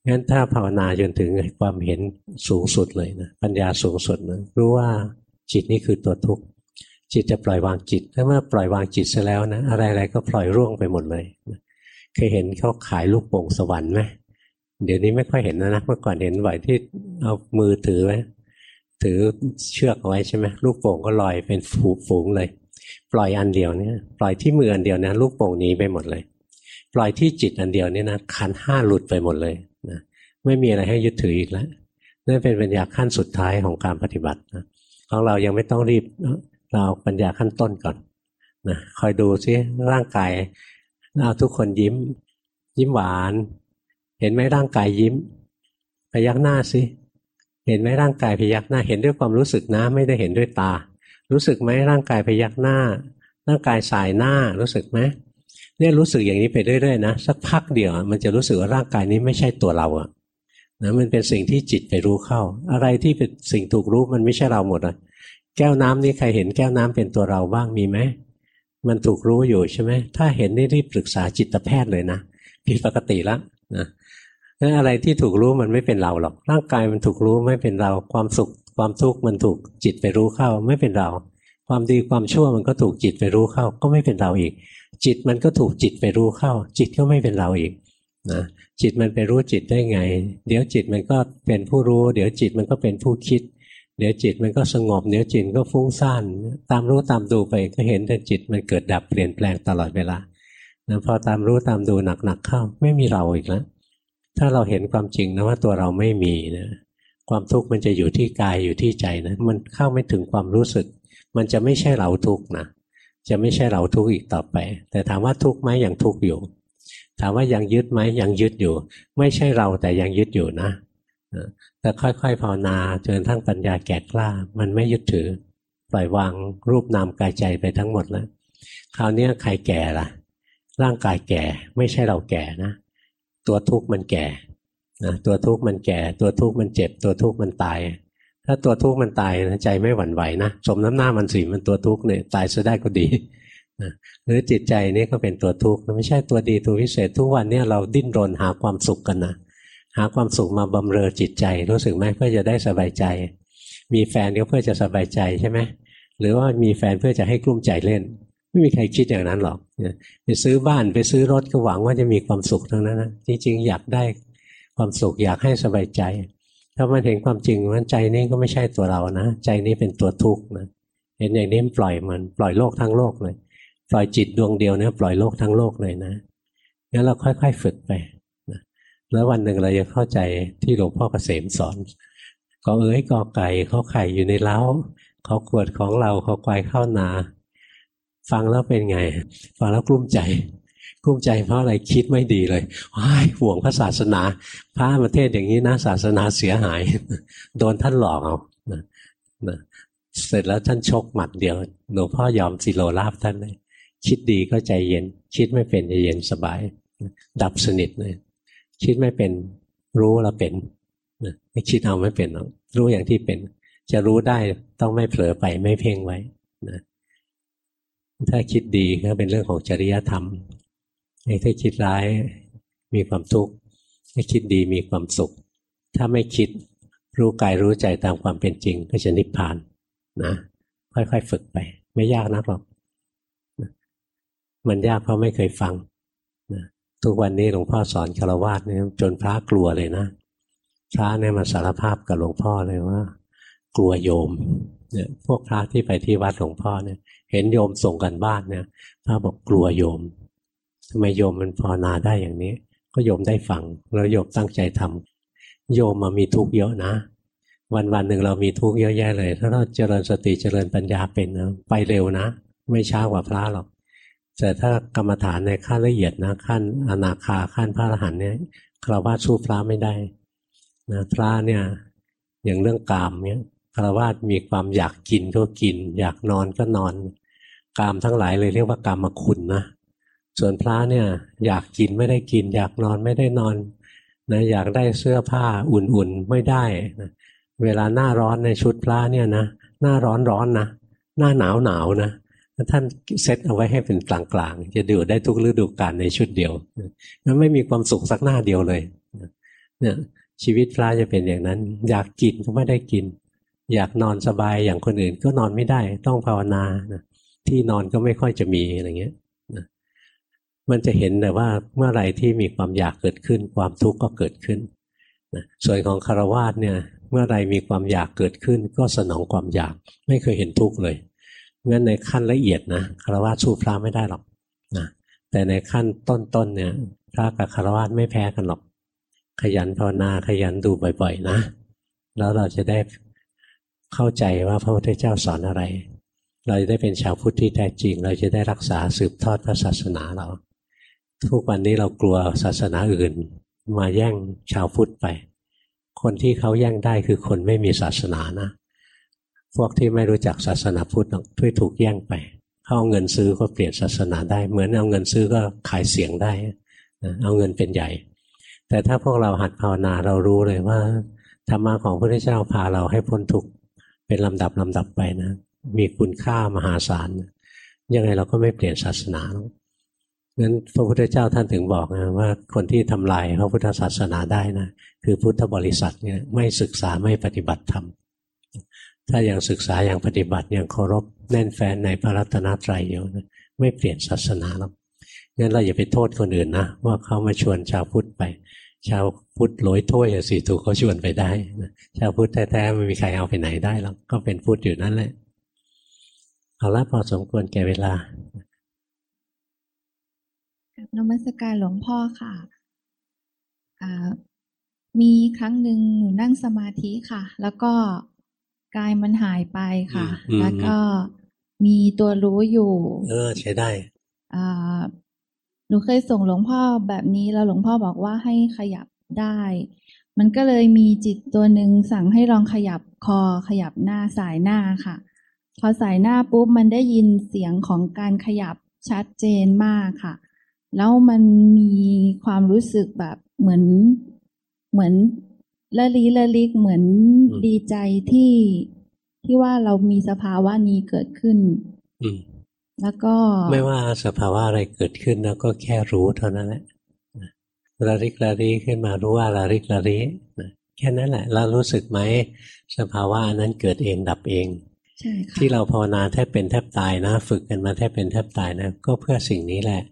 งั้นถ้าภาวนาจนถึงความเห็นสูงสุดเลยนะปัญญาสูงสุดนะรู้ว่าจิตนี่คือตัวทุกข์จิตจะปล่อยวางจิตถ้าเมื่อปล่อยวางจิตซะแล้วนะอะไรๆก็ปล่อยร่วงไปหมดเลยเคยเห็นเขาขายลูกโป่งสวรรค์ไหม เดี๋ยวนี้ไม่ค่อยเห็นนะนะเมื่อก่อนเห็นบ่อยที่เอามือถือไว้ถือเชือกไว้ใช่ไหมลูกโป่งก็ลอยเป็นฝูงเลย ปล่อยอันเดียวเนี่ยปล่อยที่มืออันเดียวนะลูกโป่งหนีไปหมดเลย ปล่อยที่จิตอันเดียวนี่นะขันห้าหลุดไปหมดเลยนะไม่มีอะไรให้ยึดถืออีกแล้วนั่นเป็นปัญญาขั้นสุดท้ายของการปฏิบัตินะของเรายังไม่ต้องรีบเราปัญญาขั้นต้นก่อนนะคอยดูซิร่างกายเอาทุกคนยิ้ม ยิ้มหวาน เห็นไหมร่างกายยิ้ม พยักหน้าสิเห็นไหมร่างกายพยักหน้าเห็นด้วยความรู้สึกนะ ไม่ได้เห็นด้วยตา รู้สึกไหมร่างกายพยักหน้า ร่างกายสายหน้ารู้สึกไหมเนี่ยรู้สึกอย่างนี้ไปเรื่อยๆนะสักพักเดียวมันจะรู้สึกว่าร่างกายนี้ไม่ใช่ตัวเราอะนะมันเป็นสิ่งที่จิตไปรู้เข้า อะไรที่เป็นสิ่งถูกรู้มันไม่ใช่เราหมดอะแก้วน้ำนี้ใครเห็นแก้วน้ำเป็นตัวเราบ้างมีไหมมันถูกรู้อยู่ใช่ไหมถ้าเห็นนี่รีบปรึกษาจิตแพทย์เลยนะผิดปกติแล้วนะ นั่นอะไรที่ถูกรู้มันไม่เป็นเราหรอก ร่างกายมันถูกรู้ไม่เป็นเรา ความสุขความทุกข์มันถูกจิตไปรู้เข้าไม่เป็นเรา ความดีความชั่วมันก็ถูกจิตไปรู้เข้า ก็ไม่เป็นเราอีก จิตมันก็ถูกจิตไปรู้เข้า จิตก็ไม่เป็นเราอีกนะจิตมันไปรู้จิตได้ไง เดี๋ยวจิตมันก็เป็นผู้รู้ เดี๋ยวจิตมันก็เป็นผู้คิด เดี๋ยวจิตมันก็สงบ เดี๋ยวจิตก็ฟุ้งซ่านตามรู้ตามดูไปก็เห็นแต่จิตมันเกิดดับเปลี่ยนแปลงตลอดเวลานะพอตามรู้ตามดูหนักๆเข้า ไม่มีเราอีกแล้ว ถ้าเราเห็นความจริงนะว่าตัวเราไม่มีนะความทุกข์มันจะอยู่ที่กายอยู่ที่ใจนะมันเข้าไม่ถึงความรู้สึก มันจะไม่ใช่เราทุกข์นะจะไม่ใช่เราทุกข์อีกต่อไป แต่ถามว่าทุกข์ไหมยังทุกข์อยู่ ถามว่ายังยึดไหมยังยึดอยู่ ไม่ใช่เราแต่ยังยึดอยู่นะแต่ค่อยๆภาวนาจนทั้งปัญญาแก่กล้า มันไม่ยึดถือ ปล่อยวางรูปนามกายใจไปทั้งหมดแล้วคราวนี้ใครแก่ล่ะ ร่างกายแก่ไม่ใช่เราแก่นะ ตัวทุกข์มันแก่นะตัวทุกข์มันแก่ ตัวทุกข์มันเจ็บ ตัวทุกข์มันตาย ถ้าตัวทุกข์มันตายใจไม่หวั่นไหวนะสมน้ำหน้ามันสิมันตัวทุกข์เนี่ยตายซะได้ก็ดีนะหรือจิตใจนี่ก็เป็นตัวทุกข์ไม่ใช่ตัวดีตัวพิเศษทุกวันเนี่ยเราดิ้นรนหาความสุขกันนะหาความสุขมาบำเรอจิตใจ รู้สึกไหมเพื่อจะได้สบายใจ มีแฟนก็เพื่อจะสบายใจใช่ไหมหรือว่ามีแฟนเพื่อจะให้กลุ้มใจเล่น ไม่มีใครคิดอย่างนั้นหรอกไปซื้อบ้านไปซื้อรถก็หวังว่าจะมีความสุขทั้งนั้นนะจริงๆอยากได้ความสุขอยากให้สบายใจถ้ามันเห็นความจริงว่าใจนี้ก็ไม่ใช่ตัวเรานะใจนี้เป็นตัวทุกข์นะเห็นอย่างนี้ปล่อยมันปล่อยโลกทั้งโลกเลยปล่อยจิตดวงเดียวเนี่ยปล่อยโลกทั้งโลกเลยนะงั้นเราค่อย ๆ ฝึกไปนะแล้ววันหนึ่งเราจะเข้าใจที่หลวงพ่อเกษมสอนก็เอ้ยกอไก่เขาไข่อยู่ในเล้าเขาขวดของเราเขาควายเข้านา ฟังแล้วเป็นไง ฟังแล้วกลุ้มใจกลุ้มใจเพราะอะไรคิดไม่ดีเลยว้ายห่วงพระศาสนา พระประเทศอย่างนี้นะศาสนาเสียหาย โดนท่านหลอกเอานะนะเสร็จแล้วท่านชกหมัดเดียวหลวงพ่อยอมสิโลลาบท่านเลยคิดดีก็ใจเย็น คิดไม่เป็นใจเย็นสบาย ดับสนิทเลยคิดไม่เป็นรู้แล้วเป็นไม่คิดเอาไม่เป็นหรอกรู้อย่างที่เป็น จะรู้ได้ต้องไม่เผลอไปไม่เพ่งไว้นะ ถ้าคิดดีก็เป็นเรื่องของจริยธรรมไอ้ที่คิดร้ายมีความทุกข์ไอ้คิดดีมีความสุข ถ้าไม่คิดรู้กายรู้ใจตามความเป็นจริง ก็จะนิพพานนะค่อยๆฝึกไป ไม่ยากนักหรอกมันยากเพราะไม่เคยฟังนะทุกวันนี้หลวงพ่อสอนคารวะเนี่ยจนพระกลัวเลยนะ พระเนี่ยมาสารภาพกับหลวงพ่อเลยว่า กลัวโยม เนี่ยพวกพระที่ไปที่วัดหลวงพ่อเนี่ย เห็นโยมส่งกันบ้านเนี่ยพระบอกกลัวโยมทำไมโยมมันภาวนาได้อย่างนี้ ก็โยมได้ฟังแล้วโยมตั้งใจทำโยมมามีทุกข์เยอะนะ วันวันหนึ่งเรามีทุกข์เยอะแยะเลย ถ้าเราเจริญสติเจริญปัญญาเป็นนะไปเร็วนะ ไม่ช้ากว่าพระหรอก แต่ถ้ากรรมฐานในขั้นละเอียดนะขั้นอนาคาขั้นพระอรหันต์เนี่ยคราวะสู้พระไม่ได้นะพระเนี่ยอย่างเรื่องกามเนี่ย คารวะมีความอยากกินก็กิน อยากนอนก็นอน กามทั้งหลายเลยเรียกว่ากามมาคุณนะส่วนพระเนี่ย อยากกินไม่ได้กิน อยากนอนไม่ได้นอนนะอยากได้เสื้อผ้าอุ่นๆไม่ได้นะเวลาหน้าร้อนในชุดพระเนี่ยนะหน้าร้อนร้อนนะหน้าหนาวหนาวนะท่านเซตเอาไว้ให้เป็นกลางๆ จะดูได้ทุกฤดูกาลในชุดเดียวมันไม่มีความสุขสักหน้าเดียวเลยเนี่ยชีวิตพระจะเป็นอย่างนั้น อยากกินก็ไม่ได้กิน อยากนอนสบายอย่างคนอื่นก็นอนไม่ได้ต้องภาวนาที่นอนก็ไม่ค่อยจะมีอะไรเงี้ยมันจะเห็นแต่ว่าเมื่อไหร่ที่มีความอยากเกิดขึ้น ความทุกข์ก็เกิดขึ้นส่วนของคารวาสเนี่ย เมื่อไรมีความอยากเกิดขึ้น ก็สนองความอยากไม่เคยเห็นทุกข์เลยงั้นในขั้นละเอียดนะคารวะสู้พระไม่ได้หรอกนะแต่ในขั้นต้นๆเนี่ยพระกับคารวะไม่แพ้กันหรอก ขยันภาวนาขยันดูบ่อย ๆ นะ แล้วเราจะได้ เข้าใจว่าพระพุทธเจ้าสอนอะไร เราจะได้เป็นชาวพุทธที่แท้จริง เราจะได้รักษาสืบทอดพระศาสนาเรา ทุกวันนี้เรากลัวศาสนาอื่น มาแย่งชาวพุทธไป คนที่เขาแย่งได้คือคนไม่มีศาสนานะ พวกที่ไม่รู้จักศาสนาพุทธทุยถูกแย่งไปเขาเอาเงินซื้อก็เปลี่ยนศาสนาได้ เหมือนเอาเงินซื้อก็ขายเสียงได้เอาเงินเป็นใหญ่ แต่ถ้าพวกเราหัดภาวนาเรารู้เลยว่าธรรมะของพระพุทธเจ้าพาเราให้พ้นทุกข์ เป็นลำดับลำดับไปนะ มีคุณค่ามหาศาลยังไงเราก็ไม่เปลี่ยนศาสนาหรอกงั้นพระพุทธเจ้าท่านถึงบอกนะว่าคนที่ทำลายพระพุทธศาสนาได้นะคือพุทธบริษัทเนี่ยไม่ศึกษาไม่ปฏิบัติธรรมถ้ายังศึกษาอย่างปฏิบัติอย่างเคารพแน่นแฟนในพระรัตนตรัยอยู่นะไม่เปลี่ยนศาสนาหรอกงั้นเราอย่าไปโทษคนอื่นนะว่าเขามาชวนชาวพุทธไป ชาวพุทธลอยถ้วยสิถูกเขาชวนไปได้นะชาวพุทธแท้ๆไม่มีใครเอาไปไหนได้หรอกก็เป็นพุทธอยู่นั่นแหละเอาละพอสมควรแก่เวลานมัสการหลวงพ่อค่ะมีครั้งหนึ่งหนูนั่งสมาธิค่ะ แล้วก็กายมันหายไปค่ะ แล้วก็มีตัวรู้อยู่ เออใช้ได้อ่า หนูเคยส่งหลวงพ่อแบบนี้แล้วหลวงพ่อบอกว่าให้ขยับได้ มันก็เลยมีจิตตัวหนึ่งสั่งให้ลองขยับคอขยับหน้าสายหน้าค่ะ พอสายหน้าปุ๊บมันได้ยินเสียงของการขยับชัดเจนมากค่ะ แล้วมันมีความรู้สึกแบบเหมือนเหมือนละลีละลิกเหมือนดีใจที่ที่ว่าเรามีสภาวะนี้เกิดขึ้นอื แล้วก็ไม่ว่าสภาวะอะไรเกิดขึ้นแล้วก็แค่รู้เท่านั้นแหละระลิกระลีขึ้นมารู้ว่าระลิกระลีแค่นั้นแหละ เรารู้สึกไหมสภาวะนั้นเกิดเองดับเองที่เราภาวนาแทบเป็นแทบตายนะ ฝึกกันมาแทบเป็นแทบตายนะ ก็เพื่อสิ่งนี้แหละ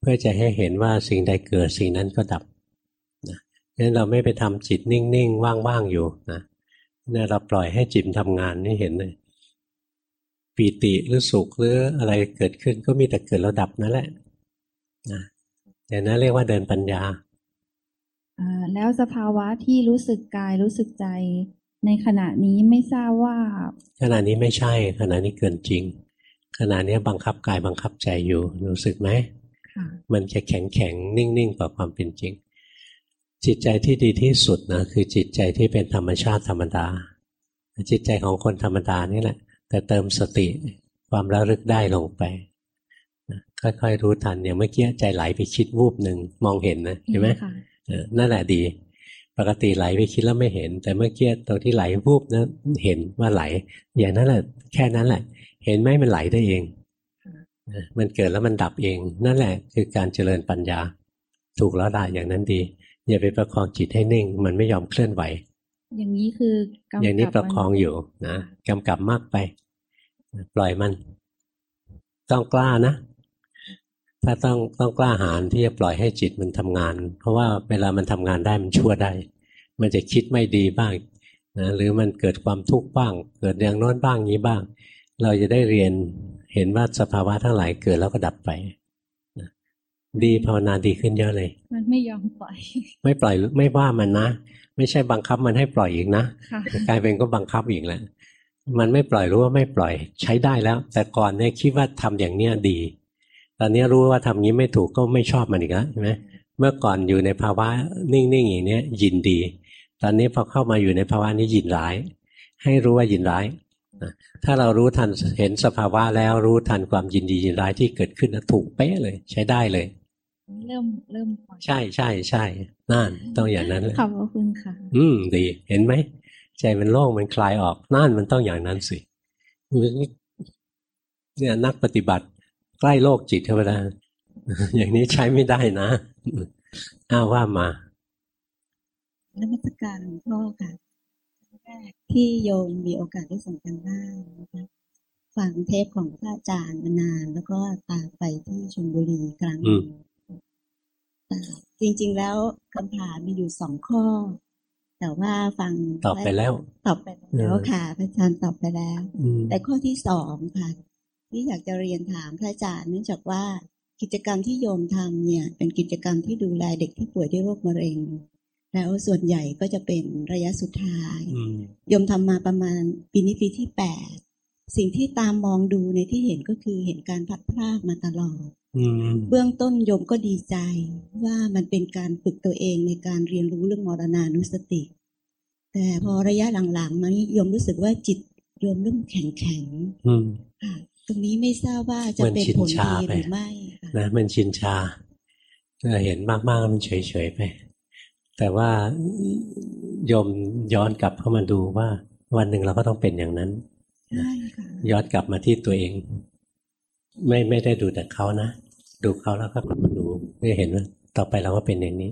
เพื่อจะให้เห็นว่าสิ่งใดเกิดสิ่งนั้นก็ดับงั้นเราไม่ไปทำจิตนิ่งๆ ว่างๆอยู่นะเนี่ยเราปล่อยให้จิตทำงานนี่เห็นเลย ปีติหรือสุขหรืออะไรเกิดขึ้นก็มีแต่เกิดแล้วดับนั่นแหละนะแต่นั้นเรียกว่าเดินปัญญาแล้วสภาวะที่รู้สึกกายรู้สึกใจในขณะนี้ไม่ทราบว่า ขณะนี้ไม่ใช่ ขณะนี้เกินจริง ขณะนี้บังคับกายบังคับใจอยู่รู้สึกไหมมันจะแข็งแข็งนิ่งๆกว่าความเป็นจริง จิตใจที่ดีที่สุดนะคือจิตใจที่เป็นธรรมชาติธรรมดา จิตใจของคนธรรมดานี่แหละ แต่เติมสติความระลึกได้ลงไปค่อยๆรู้ทันอย่างเมื่อกี้ใจไหลไปคิดวูบหนึ่งมองเห็นนะเห็นไหมนั่นแหละดี ปกติไหลไปคิดแล้วไม่เห็น แต่เมื่อกี้ตัวที่ไหลวูบนะเห็นว่าไหล อย่างนั้นแหละแค่นั้นแหละ เห็นไหมมันไหลได้เองมันเกิดแล้วมันดับเอง นั่นแหละคือการเจริญปัญญา ถูกแล้วได้อย่างนั้นดี อย่าไปประคองจิตให้นิ่ง มันไม่ยอมเคลื่อนไหว อย่างนี้คือกำกับอย่างนี้ประคองมันอยู่นะกำกับมากไป ปล่อยมัน ต้องกล้านะ ถ้าต้องต้องกล้าหาญที่จะปล่อยให้จิตมันทำงาน เพราะว่าเวลามันทำงานได้มันชั่วได้ มันจะคิดไม่ดีบ้างนะหรือมันเกิดความทุกข์บ้าง เกิดอย่างโน้นบ้างนี้บ้าง เราจะได้เรียนเห็นว่าสภาวะทั้งหลายเกิดแล้วก็ดับไปนะดีภาวนาดีขึ้นเยอะเลย มันไม่ยอมปล่อย ไม่ปล่อยไม่ว่ามันนะ ไม่ใช่บังคับมันให้ปล่อยอีกนะค่ะกลายเป็นก็บังคับอีกแล้ว มันไม่ปล่อยรู้ว่าไม่ปล่อย ใช้ได้แล้ว แต่ก่อนเนี่ยคิดว่าทำอย่างเนี้ยดี ตอนนี้รู้ว่าทำนี้ไม่ถูกก็ไม่ชอบมันอีกแล้วใช่ไหมเมื่อก่อนอยู่ในภาวะนิ่งๆอย่างเนี้ยยินดี ตอนนี้พอเข้ามาอยู่ในภาวะนี้ยินร้าย ให้รู้ว่ายินร้ายนะถ้าเรารู้ทันเห็นสภาวะแล้วรู้ทันความยินดียินร้ายที่เกิดขึ้นนะถูกเป๊ะเลย ใช้ได้เลย เริ่มเริ่มปล่อยใช่ใช่ใช่นั่นต้องอย่างนั้นเลยขอบพระคุณค่ะ อืมดี เห็นไหม ใจมันโล่งมันคลายออกนั่นมันต้องอย่างนั้นสิเนี่ยนักปฏิบัติใกล้โลกจิตเทวดาอย่างนี้ใช้ไม่ได้นะอ้าวว่ามานมัสการหลวงพ่อค่ะแรกที่โยมมีโอกาสได้ส่งกันบ้านนะคะฟังเทปของพระอาจารย์มานาน แล้วก็ตามไปที่ชลบุรีครั้งหนึ่งแต่จริง ๆ แล้วคำถามมีอยู่สองข้อ แต่ว่าฟังตอบไปแล้ว ตอบไปแล้วค่ะพระอาจารย์ตอบไปแล้วอืมแต่ข้อที่สองค่ะ ที่อยากจะเรียนถามพระอาจารย์เนื่องจากว่ากิจกรรมที่โยมทำเนี่ย เป็นกิจกรรมที่ดูแลเด็กที่ป่วยด้วยโรคมะเร็ง แล้วส่วนใหญ่ก็จะเป็นระยะสุดท้ายอืมโยมทำมาประมาณปีนี้ปีที่แปดสิ่งที่ตามมองดูในที่เห็นก็คือเห็นการพลัดพรากมาตลอดอืม เบื้องต้นโยมก็ดีใจว่ามันเป็นการฝึกตัวเองในการเรียนรู้เรื่องมรณานุสติ แต่พอระยะหลังๆมานี้โยมรู้สึกว่าจิตโยมเริ่มแข็งแข็งอืมๆค่ะตรงนี้ไม่ทราบว่าจะเป็นผลดีหรือไม่ค่ะนะมันชินชาเราเห็นมากๆแล้วมันเฉยๆไป แต่ว่าโยมย้อนกลับเข้ามาดูว่า วันหนึ่งเราก็ต้องเป็นอย่างนั้นใช่ค่ะย้อนกลับมาที่ตัวเอง ไม่ไม่ได้ดูแต่เขานะ ดูเขาแล้วก็กลับมาดูเพื่อเห็นว่าต่อไปเราก็เป็นอย่างนี้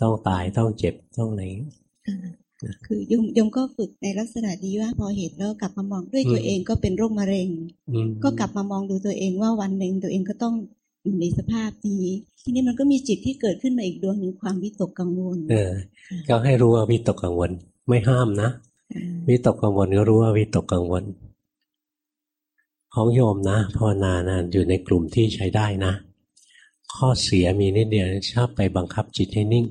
ต้องตายต้องเจ็บต้องอะไรอย่างนี้ค่ะคือโยมโยมก็ฝึกในลักษณะดีว่าพอเห็นแล้วกลับมามองด้วยตัวเองก็เป็นโรคมะเร็งอืมก็กลับมามองดูตัวเองว่าวันหนึ่งตัวเองก็ต้องอยู่ในสภาพนี้ทีนี้มันก็มีจิตที่เกิดขึ้นมาอีกดวงหนึ่งความวิตกกังวล เออ ก็ให้รู้ว่าวิตกกังวล ไม่ห้ามนะวิตกกังวลก็รู้ว่าวิตกกังวล ของโยมนะภาวนานะอยู่ในกลุ่มที่ใช้ได้นะ ข้อเสียมีนิดเดียวชอบไปบังคับจิตให้นิ่ง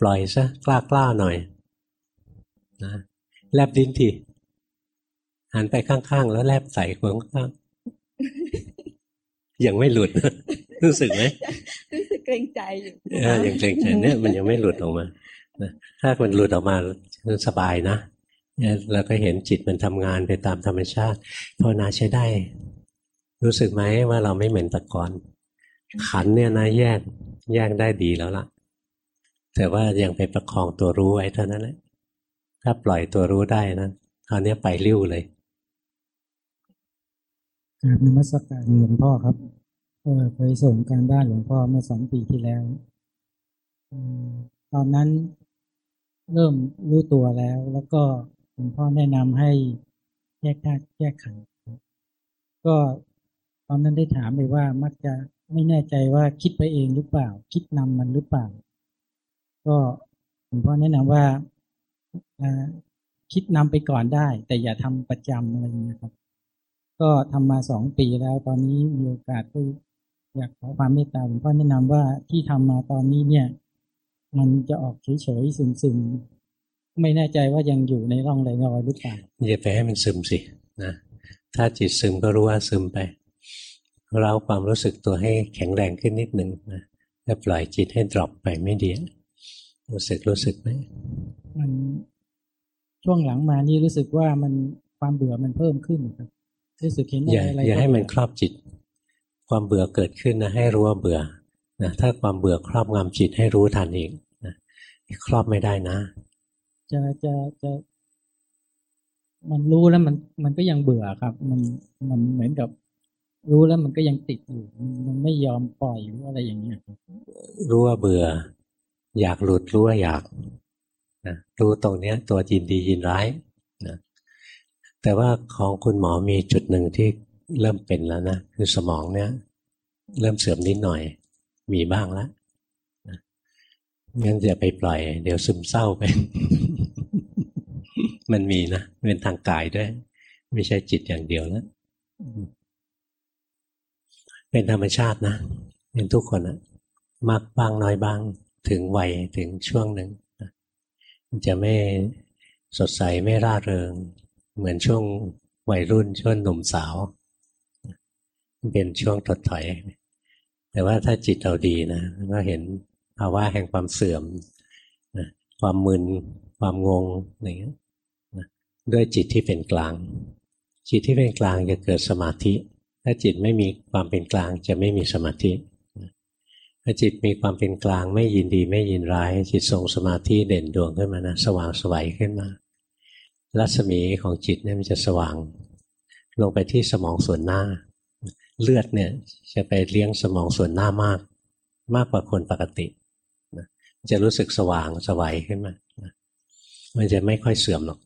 ปล่อยซะกล้ากล้าๆหน่อยนะแลบดิ้นทีหันไปข้างๆ แล้วแลบใส่คนข้างๆยังไม่หลุด รู้สึกไหมรู้สึกเกรงใจอยู่เออยังเกรงใจเนี่ยมันยังไม่หลุดออกมานะถ้ามันหลุดออกมาสบายนะเนี่ยเราก็เห็นจิตมันทำงานไปตามธรรมชาติภาวนาใช้ได้ รู้สึกไหมว่าเราไม่เหมือนแต่ก่อน ขันเนี่ยนะแยกแยกได้ดีแล้วล่ะ แต่ว่ายังไปประคองตัวรู้ไว้เท่านั้นแหละถ้าปล่อยตัวรู้ได้นะคราวนี้ไปริ้วเลยกราบนมัสการหลวงพ่อครับเออเคยส่งการบ้านหลวงพ่อเมื่อสองปีที่แล้วออตอนนั้นเริ่มรู้ตัวแล้ว แล้วก็หลวงพ่อแนะนำให้แยกธาตุแยกขันธ์ก็ตอนนั้นได้ถามไปว่ามักจะ ไม่แน่ใจว่าคิดไปเองหรือเปล่า คิดนำมันหรือเปล่า ก็หลวงพ่อแนะนำว่าอ่าคิดนำไปก่อนได้ แต่อย่าทำประจำอะไรอย่างเงี้ครับ ก็ทำมาสองปีแล้ว ตอนนี้มีโอกาสก็อยากขอความเมตตาหลวงพ่อแนะนำว่าที่ทำมาตอนนี้เนี่ย มันจะออกเฉยๆซึมๆไม่แน่ใจว่ายังอยู่ในร่องรอยหรือเปล่าอย่าไปให้มันซึมสินะถ้าจิตซึมก็รู้ว่าซึมไป เราความรู้สึกตัวให้แข็งแรงขึ้นนิดหนึ่งนะแล้วปล่อยจิตให้ดรอปไปไม่ดีรู้สึกรู้สึกไหมมันช่วงหลังมานี่รู้สึกว่ามันความเบื่อมันเพิ่มขึ้นครับรู้สึกเห็นอย่าอะไรอย่าให้มันก็ครอบจิต ความเบื่อเกิดขึ้นนะให้รู้ว่าเบื่อนะถ้าความเบื่อครอบงำจิตให้รู้ทันเองนะครอบไม่ได้นะ จะจะจะมันรู้แล้วมันมันก็ยังเบื่อครับ มันมันเหมือนกับ รู้แล้วมันก็ยังติดอยู่ มันไม่ยอมปล่อยหรืออะไรอย่างเงี้ยรู้ว่าเบื่อ อยากหลุดรู้ว่าอยากนะรู้ตรงเนี้ย ตัวยินดียินร้ายนะแต่ว่าของคุณหมอมีจุดหนึ่งที่เริ่มเป็นแล้วนะคือสมองเนี่ยเริ่มเสื่อมนิดหน่อย มีบ้างแล้วงั้นอย่าไปปล่อย เดี๋ยวซึมเศร้าไป มันมีนะเป็นทางกายด้วย ไม่ใช่จิตอย่างเดียวแล้ว เป็นธรรมชาตินะ เป็นทุกคนอะมากบ้างน้อยบ้าง ถึงวัยถึงช่วงหนึ่งมันจะไม่สดใสไม่ร่าเริง เหมือนช่วงวัยรุ่นช่วงหนุ่มสาว เป็นช่วงถดถอย แต่ว่าถ้าจิตเราดีนะก็เห็นภาวะแห่งความเสื่อมความมึนความงงอะไรเงี้ยด้วยจิตที่เป็นกลาง จิตที่เป็นกลางจะเกิดสมาธิ ถ้าจิตไม่มีความเป็นกลางจะไม่มีสมาธิถ้าจิตมีความเป็นกลางไม่ยินดีไม่ยินร้าย จิตทรงสมาธิเด่นดวงขึ้นมานะสว่างสวัยขึ้นมา รัศมีของจิตเนี่ยมันจะสว่าง ลงไปที่สมองส่วนหน้า เลือดเนี่ยจะไปเลี้ยงสมองส่วนหน้ามาก มากกว่าคนปกติจะรู้สึกสว่างสวัยขึ้นมา มันจะไม่ค่อยเสื่อมหรอก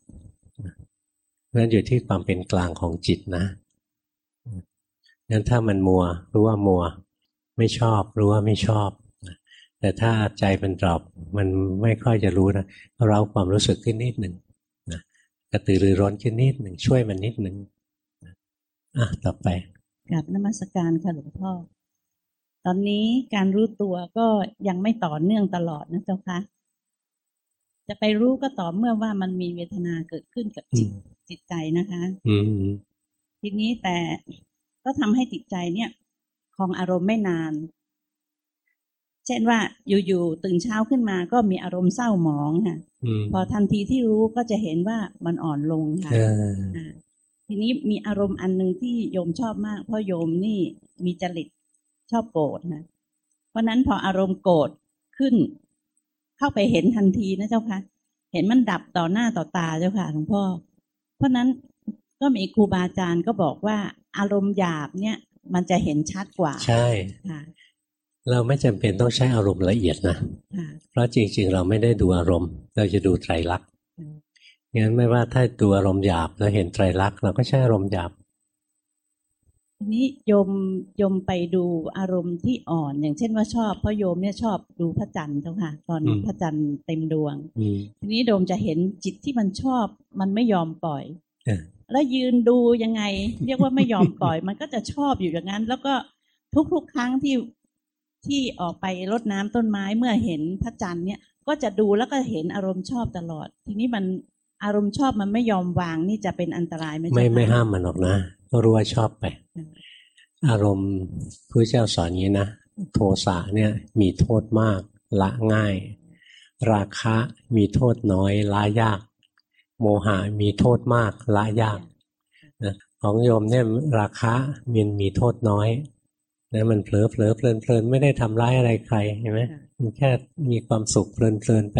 นั่นอยู่ที่ความเป็นกลางของจิตนะ งั้นถ้ามันมัว รู้ว่ามัว ไม่ชอบ รู้ว่าไม่ชอบ แต่ถ้าใจมันดรอปมันไม่ค่อยจะรู้นะเราความรู้สึกขึ้นนิดหนึ่งนะกระตือรือร้นขึ้นนิดหนึ่งช่วยมันนิดหนึ่งอะต่อไปกับนมัสการค่ะหลวงพ่อตอนนี้การรู้ตัวก็ยังไม่ต่อเนื่องตลอดนะเจ้าคะจะไปรู้ก็ต่อเมื่อว่ามันมีเวทนาเกิดขึ้นกับจิตจิตใจนะคะอืทีนี้แต่ ก็ทำให้จิตใจเนี่ยคลองอารมณ์ไม่นาน เช่นว่าอยู่ๆตื่นเช้าขึ้นมาก็มีอารมณ์เศร้าหมองค่ะพอทันทีที่รู้ก็จะเห็นว่ามันอ่อนลงค่ะทีนี้มีอารมณ์อันหนึ่งที่โยมชอบมาก เพราะโยมนี่มีจริตชอบโกรธนะเพราะนั้นพออารมณ์โกรธขึ้น เข้าไปเห็นทันทีนะเจ้าค่ะเห็นมันดับต่อหน้าต่อตาเจ้าค่ะหลวงพ่อ เพราะนั้น ก็มีครูบาอาจารย์ก็บอกว่า อารมณ์หยาบเนี่ย มันจะเห็นชัดกว่า ใช่ค่ะเราไม่จำเป็นต้องใช้อารมณ์ละเอียดนะ เพราะจริง ๆ เราไม่ได้ดูอารมณ์ เราจะดูไตรลักษณ์งั้นไม่ว่าถ้าดูอารมณ์หยาบแล้วเห็นไตรลักษณ์เราก็ใช้อารมณ์หยาบทีนี้โยมโยมไปดูอารมณ์ที่อ่อน อย่างเช่นว่าชอบเพราะโยมเนี่ยชอบดูพระจันทร์เจ้าค่ะ ตอนพระจันทร์เต็มดวงทีนี้โยมจะเห็นจิตที่มันชอบ มันไม่ยอมปล่อย แล้วยืนดูยังไง เรียกว่าไม่ยอมปล่อย มันก็จะชอบอยู่อย่างนั้น แล้วก็ทุกๆ ครั้งที่ที่ออกไปรดน้ำต้นไม้เมื่อเห็นพระจันทร์เนี่ย ก็จะดูแล้วก็เห็นอารมณ์ชอบตลอด ทีนี้มันอารมณ์ชอบมันไม่ยอมวางนี่จะเป็นอันตรายไหมไม่ไม่ห้ามมันหรอกนะก็รู้ว่าชอบไป อารมณ์พระเจ้าสอนอย่างนี้นะโทสะเนี่ยมีโทษมากละง่าย ราคะมีโทษน้อยละยาก โมหะมีโทษมากละยากนะของโยมเนี่ยราคะมันมีโทษน้อยนะมันเผลอเผลอเพลินเพลินไม่ได้ทำร้ายอะไรใครเห็นไหมมันแค่มีความสุขเพลินเพลินไป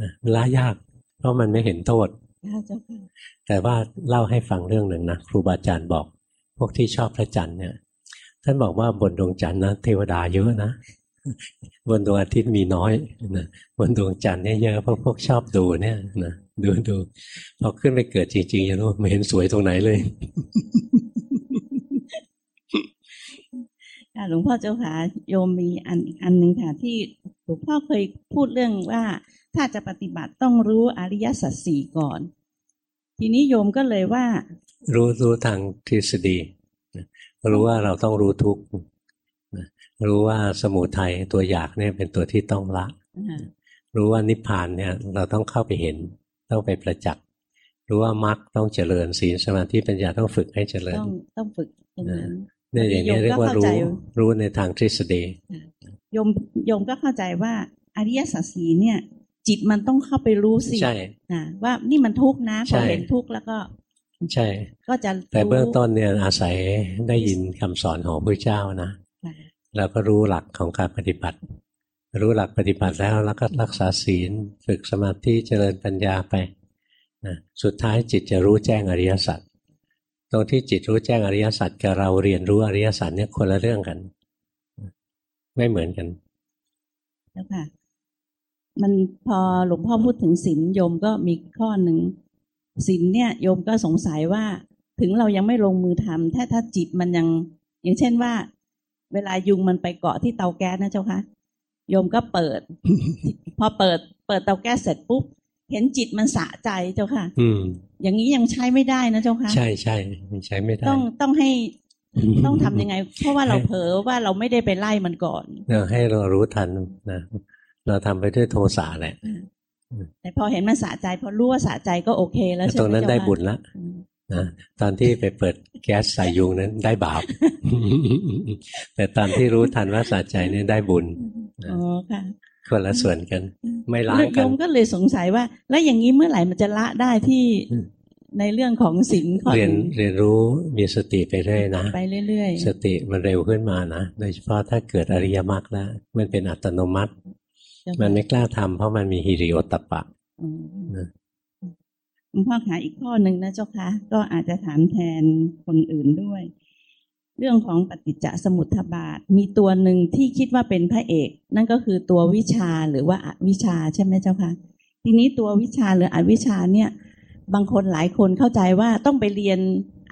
นะละยาก เพราะมันไม่เห็นโทษ แต่ว่าเล่าให้ฟังเรื่องหนึ่งนะครูบาอาจารย์บอก พวกที่ชอบพระจันทร์เนี่ย ท่านบอกว่าบนดวงจันทร์นะเทวดาเยอะนะบนดวงอาทิตย์มีน้อยนะบนดวงจันทร์เนี่ยเยอะเพราะพวกชอบดูเนี่ยนะ ดูดูพอขึ้นไปเกิดจริงๆจะรู้ไม่เห็นสวยตรงไหนเลยหลวงพ่อเจ้าค่ะโยมมีอันอีกอันหนึ่งค่ะที่หลวงพ่อเคยพูดเรื่องว่าถ้าจะปฏิบัติต้องรู้อริยสัจสี่ก่อน ทีนี้โยมก็เลยว่า รู้รู้ทางทฤษฎีรู้ว่าเราต้องรู้ทุกรู้ว่าสมุทัยตัวอยากเนี่ยเป็นตัวที่ต้องละ รู้ว่านิพพานเนี่ยเราต้องเข้าไปเห็น ต้องไปประจักษ์รู้ว่ามรรคต้องเจริญศีลสมาธิปัญญาต้องฝึกให้เจริญ ต้องต้องฝึกอย่างนั้นเนี่ยอย่างนี้เรียกว่ารู้รู้ในทางทฤษฎีโยมโยมก็เข้าใจว่าอริยสัจสีเนี่ย จิตมันต้องเข้าไปรู้สิใช่ว่านี่มันทุกข์นะพอเห็นทุกข์แล้วก็ ใช่ ก็จะแต่เบื้องต้นเนี่ยอาศัยได้ยินคำสอนของพระเจ้านะแล้วก็รู้หลักของการปฏิบัติ รู้หลักปฏิบัติแล้วแล้วก็รักษาศีล ฝึกสมาธิเจริญปัญญาไปนะสุดท้ายจิตจะรู้แจ้งอริยสัจตรงที่จิตรู้แจ้งอริยสัจกับเราเรียนรู้อริยสัจเนี่ยคนละเรื่องกัน ไม่เหมือนกันแล้วค่ะมันพอหลวงพ่อพูดถึงศีลโยมก็มีข้อหนึ่งศีลเนี่ยโยมก็สงสัยว่าถึงเรายังไม่ลงมือทำถ้าถ้าจิตมันยัง อย่างเช่นว่า เวลายุงมันไปเกาะที่เตาแก๊สนะเจ้าคะ โยมก็เปิด พอเปิด เปิดเตาแก๊สเสร็จปุ๊บ เห็นจิตมันสะใจเจ้าค่ะ อืม อย่างนี้ยังใช้ไม่ได้นะเจ้าค่ะ ใช่ใช่มันใช้ไม่ได้ ต้องต้องให้ต้องทำยังไง เพราะว่าเราเผลอว่าเราไม่ได้ไปไล่มันก่อนเราให้เรารู้ทันนะเราทำไปด้วยโทสะแหละแต่พอเห็นมันสะใจ พอรู้ว่าสะใจก็โอเค แล้วใช่ไหมตรงนั้นเจ้าได้ค่ะบุญละอืมนะตอนที่ไปเปิดแก๊สใส่ยุงนั้นได้บาปแต่ตอนที่รู้ทันว่าสะใจเนี่ยได้บุญ อ๋อค่ะ คนละส่วนกัน ไม่ล้างโยกันมก็เลยสงสัยว่า แล้วอย่างนี้เมื่อไหร่มันจะละได้ที่อืมในเรื่องของสิ่งข้อเรียนอื่นเรียนรู้มีสติไปเรื่อยนะไปเรื่อยสติมันเร็วขึ้นมานะโดยเฉพาะถ้าเกิดอริยมรรคแล้วมันเป็นอัตโนมัติๆมันไม่กล้าทำเพราะมันมีฮิริโอตตปปะอืมนะหลวงพ่อขาอีกข้อหนึ่งนะเจ้าคะก็อาจจะถามแทนคนอื่นด้วย เรื่องของปฏิจจสมุทบาท มีตัวหนึ่งที่คิดว่าเป็นพระเอก นั่นก็คือตัววิชาหรือว่าอวิชาใช่ไหมเจ้าคะทีนี้ตัววิชาหรืออวิชาเนี่ย บางคนหลายคนเข้าใจว่าต้องไปเรียน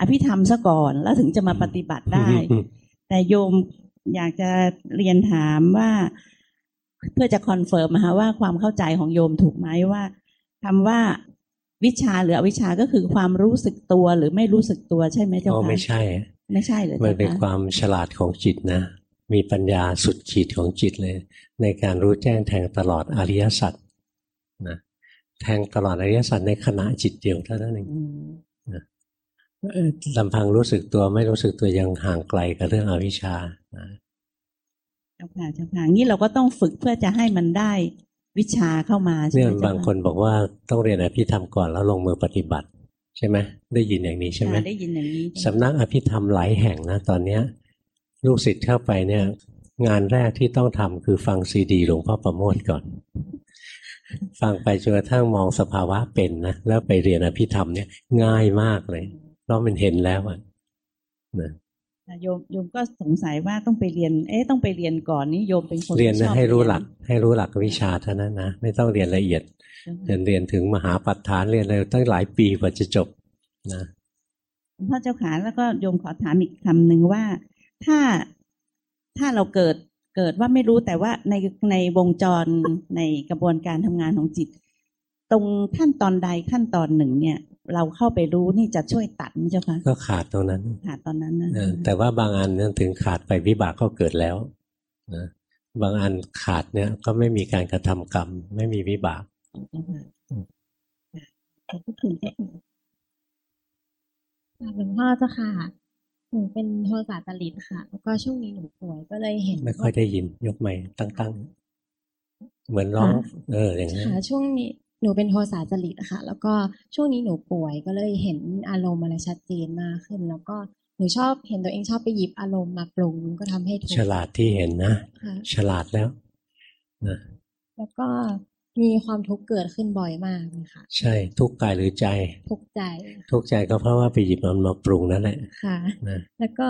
อภิธรรมซะก่อน แล้วถึงจะมาปฏิบัติได้ แต่โยมอยากจะเรียนถามว่า เพื่อจะ confirm นะคะว่าความเข้าใจของโยมถูกไหมว่าคำว่าวิชชาหรืออวิชชาก็คือความรู้สึกตัวหรือไม่รู้สึกตัวใช่ไหมเจ้าอ๋อคะไม่ใช่ ไม่ใช่เหรือมันเจ้าเป็นคะความฉลาดของจิตนะ มีปัญญาสุดขีดของจิตเลย ในการรู้แจ้งแทงตลอดอริยสัจนะแทงตลอดอริยสัจในขณะจิตเดียวเท่านั้นเองอืมเอ่อลำพังรู้สึกตัวไม่รู้สึกตัวยังห่างไกลกับเรื่องอวิชชานะเจ้าค่ะเจ้าค่ะงี้เราก็ต้องฝึกเพื่อจะให้มันได้วิชาเข้ามาใช่เนี่ไหยมเจ้าบางคนบอกว่าต้องเรียนอภิธรรมก่อนแล้วลงมือปฏิบัติ ใช่ไหมได้ยินอย่างนี้ใช่ไหมค่ะได้ยินอย่างนี้สำนักอภิธรรมหลายแห่งนะตอนเนี้ย ลูกศิษย์เข้าไปเนี่ย งานแรกที่ต้องทำคือฟังซีดีหลวงพ่อประโมทก่อน ฟังไปจนกระทั่งมองสภาวะเป็นนะแล้วไปเรียนอภิธรรมเนี่ยง่ายมากเลยเพราะมันเห็นแล้วอะนะค่ะ โยมโยมก็สงสัยว่าต้องไปเรียน เอ๊ะต้องไปเรียนก่อนนี่โยมเป็นคนเรียนที่นะชอบให้รู้เยนหลัก ให้รู้หลักวิชาเท่านั้นนะไม่ต้องเรียนละเอียดเจ้าค่ะเรียนเรียนถึงมหาปัฏฐานเรียนอะไรตั้งหลายปีกว่าจะจบนะหลวงพ่อเจ้าขาแล้วก็โยมขอถามอีกคำหนึ่งว่า ถ้าถ้าเราเกิดเกิดว่าไม่รู้แต่ว่าในในวงจรในกระบวนการทำงานของจิต ตรงขั้นตอนใดขั้นตอนหนึ่งเนี่ย เราเข้าไปรู้นี่จะช่วยตัดไหมเจ้าคะก็ขาดตรงนั้น ขาดตอนนั้นนะเออแต่ว่าบางอันเนี่ยถึงขาดไปวิบากก็เกิดแล้วนะบางอันขาดเนี่ยก็ไม่มีการกระทำกรรม ไม่มีวิบากเจ้าค่ะขอบพระคุณเจ้าค่ะค่ะหลวงพ่อเจ้าค่ะหนูเป็นโทรศาสตร์จริตค่ะ แล้วก็ช่วงนี้หนูป่วยก็เลยเห็น ไม่ค่อยได้ยินยกใหม่ตั้งๆ เหมือนร้อง เอออย่างนี้นค่ะช่วงนี้ หนูเป็นโทรศาสตร์จริตค่ะ แล้วก็ช่วงนี้หนูป่วยก็เลยเห็นอารมณ์อะไรชัดเจนมากขึ้น แล้วก็หนูชอบเห็นตัวเองชอบไปหยิบอารมณ์มาปรุงก็ทำให้ทุกฉข์ลาดที่เห็นนะค่ะฉลาดแล้วนะแล้วก็มีความทุกข์เกิดขึ้นบ่อยมากเลยค่ะ ใช่ทุกข์กายหรือใจ ทุกข์ใจ ทุกข์ใจก็เพราะว่าไปหยิบมันมาปรุงนั่นแหละค่ะนะแล้วก็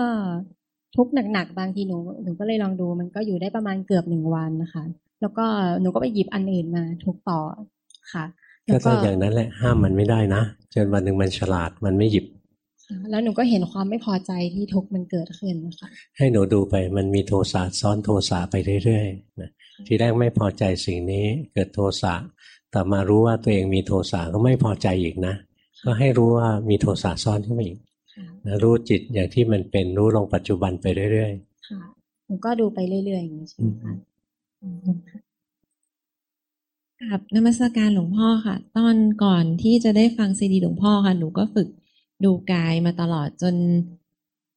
ทุกข์หนักๆบางทีหนูหนูก็เลยลองดู มันก็อยู่ได้ประมาณเกือบหนึ่งวันนะคะ แล้วก็หนูก็ไปหยิบอันอื่นมา ทุกข์ต่อ ค่ะก็แล้วต้องอย่างนั้นแหละห้ามมันไม่ได้นะจนวันหนึ่งมันฉลาดมันไม่หยิบค่ะแล้วหนูก็เห็นความไม่พอใจที่ทุกข์มันเกิดขึ้นนะคะให้หนูดูไปมันมีโทสะซ้อนโทสะไปเรื่อยๆนะทีแรกไม่พอใจสิ่งนี้เกิดโทสะแต่มารู้ว่าตัวเองมีโทสะก็ไม่พอใจอีกนะ ก็ให้รู้ว่ามีโทสะซ้อนขึ้นมาอีกค่ะนะรู้จิตอย่างที่มันเป็นรู้ลงปัจจุบันไปเรื่อยค่ะหนูก็ดูไปเรื่อยๆอย่างนี้ใช่ไหมคะอืมค่ะ กับนมัสการหลวงพ่อค่ะ ตอนก่อนที่จะได้ฟังซีดีหลวงพ่อค่ะ หนูก็ฝึกดูกายมาตลอดจน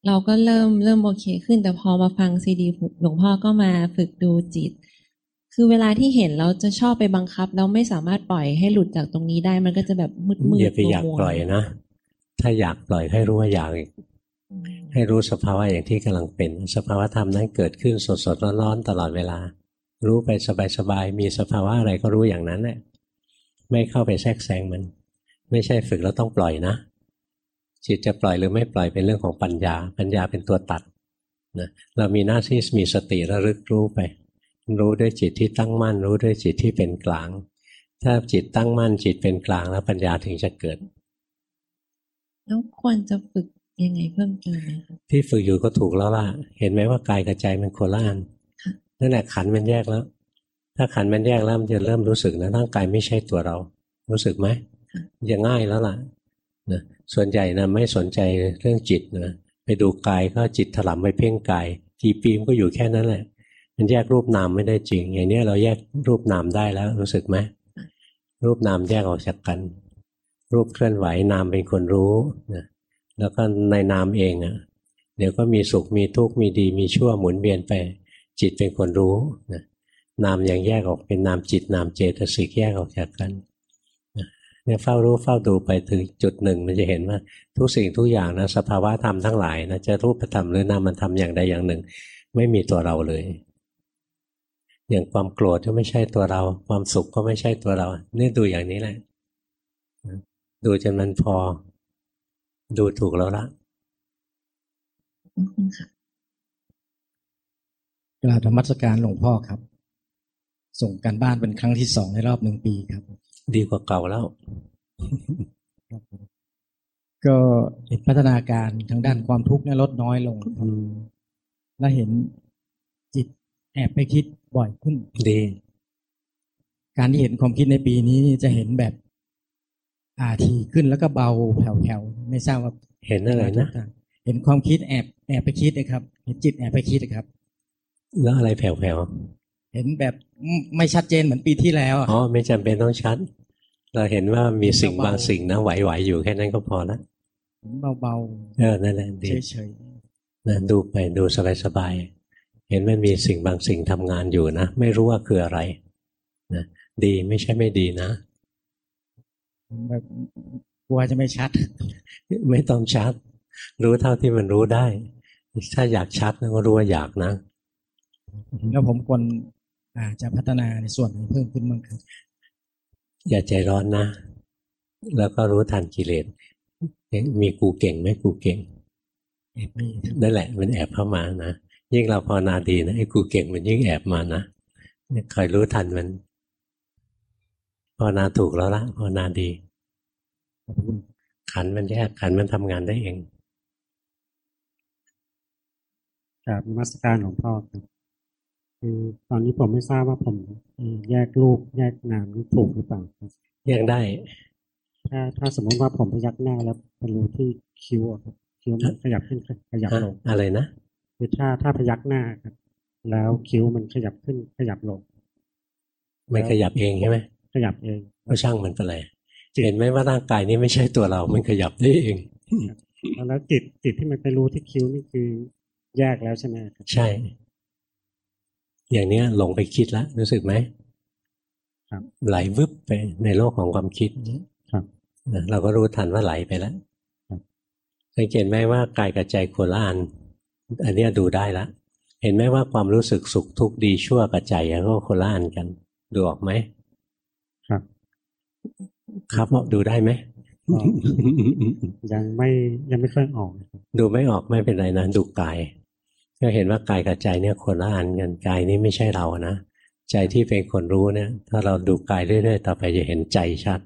เราก็เริ่มเริ่มโอเคขึ้น แต่พอมาฟังซีดีหลวงพ่อก็มาฝึกดูจิต คือเวลาที่เห็นเราจะชอบไปบังคับแล้วไม่สามารถปล่อยให้หลุดจากตรงนี้ได้ มันก็จะแบบมืดมืๆดอย่าไปอยากปล่อยนะ ถ้าอยากปล่อยให้รู้ว่าอยากอีกให้รู้สภาวะอย่างที่กำลังเป็น สภาวะธรรมนั้นเกิดขึ้นสดๆร้อนๆตลอดเวลา รู้ไปสบายๆมีสภาวะอะไรก็รู้อย่างนั้นแหละไม่เข้าไปแทรกแซงมัน ไม่ใช่ฝึกแล้วต้องปล่อยนะ จิตจะปล่อยหรือไม่ปล่อยเป็นเรื่องของปัญญา ปัญญาเป็นตัวตัดนะเรามีหน้าที่มีสติระลึกรู้ไป รู้ด้วยจิตที่ตั้งมั่น รู้ด้วยจิตที่เป็นกลาง ถ้าจิตตั้งมั่นจิตเป็นกลางแล้วปัญญาถึงจะเกิดแล้วควรจะฝึกยังไงเพิ่มเติมไหมคะที่ฝึกอยู่ก็ถูกแล้วล่ะ เห็นไหมว่ากายกับใจมันโคละอันค่ะ นั่นแหละขันมันแยกแล้ว ถ้าขันมันแยกแล้วมันจะเริ่มรู้สึกนะร่างกายไม่ใช่ตัวเรา รู้สึกไหมจะง่ายแล้วล่ะนะส่วนใหญ่นะไม่สนใจเรื่องจิตนะไปดูกายก็จิตถลำไปเพ่งกายกีปีมก็อยู่แค่นั้นแหละ มันแยกรูปนามไม่ได้จริง อย่างนี้เราแยกรูปนามได้แล้ว รู้สึกไหมรูปนามแยกออกจากกัน รูปเคลื่อนไหวนามเป็นคนรู้นะแล้วก็ในนามเองอะเดี๋ยวก็มีสุขมีทุกข์มีดีมีชั่วหมุนเวียนไป จิตเป็นคนรู้นะนามยังแยกออกเป็นนามจิตนามเจตสิกแยกออกจากกันเนี่ยเฝ้ารู้เฝ้าดูไปถึงจุดหนึ่ง มันจะเห็นว่าทุกสิ่งทุกอย่างนะสภาวะธรรมทั้งหลายนะจะรูปธรรมหรือนามธรรมอย่างใดอย่างหนึ่ง ไม่มีตัวเราเลย อย่างความโกรธก็ไม่ใช่ตัวเรา ความสุขก็ไม่ใช่ตัวเราเนี่ยดูอย่างนี้แหละนะดูจนมันพอ ดูถูกแล้วละขอบคุณค่ะ กราบธรรมัสการหลวงพ่อครับ ส่งการบ้านเป็นครั้งที่สองในรอบหนึ่งปีครับ ดีกว่าเก่าแล้วก็เห็นพัฒนาการทางด้านความทุกข์เนี่ยลดน้อยลงครับและเห็นจิตแอบไปคิดบ่อยขึ้นดีการที่เห็นความคิดในปีนี้นี่จะเห็นแบบ อาทีขึ้นแล้วก็เบาแผ่วๆไม่ทราบว่าเห็นอะไรนะเห็นความคิดแอบแอบไปคิดนะครับ เห็นจิตแอบไปคิดนะครับ แล้วอะไรแผ่วเห็นแบบไม่ไม่ชัดเจนเหมือนปีที่แล้วอะๆอ๋อไม่จำเป็นต้องชัด เราเห็นว่ามีสิ่งเบาๆบางสิ่งนะไหวๆอยู่แค่นั้นก็พอละเห็นเบาเออนั่นแหละๆดีเฉยนะดูไปดูสบายๆเห็นมันมีสิ่งบางสิ่งทำงานอยู่นะไม่รู้ว่าคืออะไรนะดีไม่ใช่ไม่ดีนะๆแบบกลัวจะไม่ชัด ไม่ต้องชัด รู้เท่าที่มันรู้ได้ ถ้าอยากชัดก็รู้ว่าอยากนะ แล้วผมควรอาจจะพัฒนาในส่วนไหนเพิ่มขึ้นบ้างครับ อย่าใจร้อนนะ แล้วก็รู้ทันกิเลสเอ๊ะมีกูเก่งไหมกูเก่งแอบมีครับนั่นแหละมันแอบเข้ามานะยิ่งเราภาวนาดีนะไอ้กูเก่งมันยิ่งแอบมานะเนี่ยคอยรู้ทันมันภาวนาถูกแล้วละภาวนาดีขอบคุณขันธ์มันแยกขันธ์มันทำงานได้เองกราบนมัสการหลวงพ่อครับ คือตอนนี้ผมไม่ทราบว่าผมเอ่อแยกรูปแยกนามนี่ถูกหรือเปล่าครับแยกได้ ถ้าถ้าสมมติว่าผมพยักหน้าแล้วไปรู้ที่คิ้วอะครับคิ้วมันขยับขึ้นขยับอะลงอะไรนะคือถ้าถ้าพยักหน้าครับ แล้วคิ้วมันขยับขึ้นขยับลงมันขยับเองใช่ไหมขยับเองก็ช่างมันไปเลยเห็นไหมว่าร่างกายนี้ไม่ใช่ตัวเรา มันขยับได้เองแล้วจิตจิตที่มันไปรู้ที่คิ้วนี่คือแยกแล้วใช่ไหมครับใช่ อย่างเนี้ยหลงไปคิดแล้วรู้สึกไหมครับไหลวึบไปในโลกของความคิดครับนะเราก็รู้ทันว่าไหลไปแล้วครับสังเกตไหมว่ากายกับใจโคนละอัน อันเนี้ยดูได้ละ เห็นไหมว่าความรู้สึกสุขทุกข์ดีชั่วกับใจก็คนละอันกันดูออกไหมครับ ครับดูได้ไหมก็ยังไม่ยังไม่ค่อยออกนะครับดูไม่ออกไม่เป็นไรนะดูกาย ก็เห็นว่ากายกับใจเนี่ยคนละอันกันกายนี้ไม่ใช่เรานะใจที่เป็นคนรู้เนี่ย ถ้าเราดูกายเรื่อยๆต่อไปจะเห็นใจชัด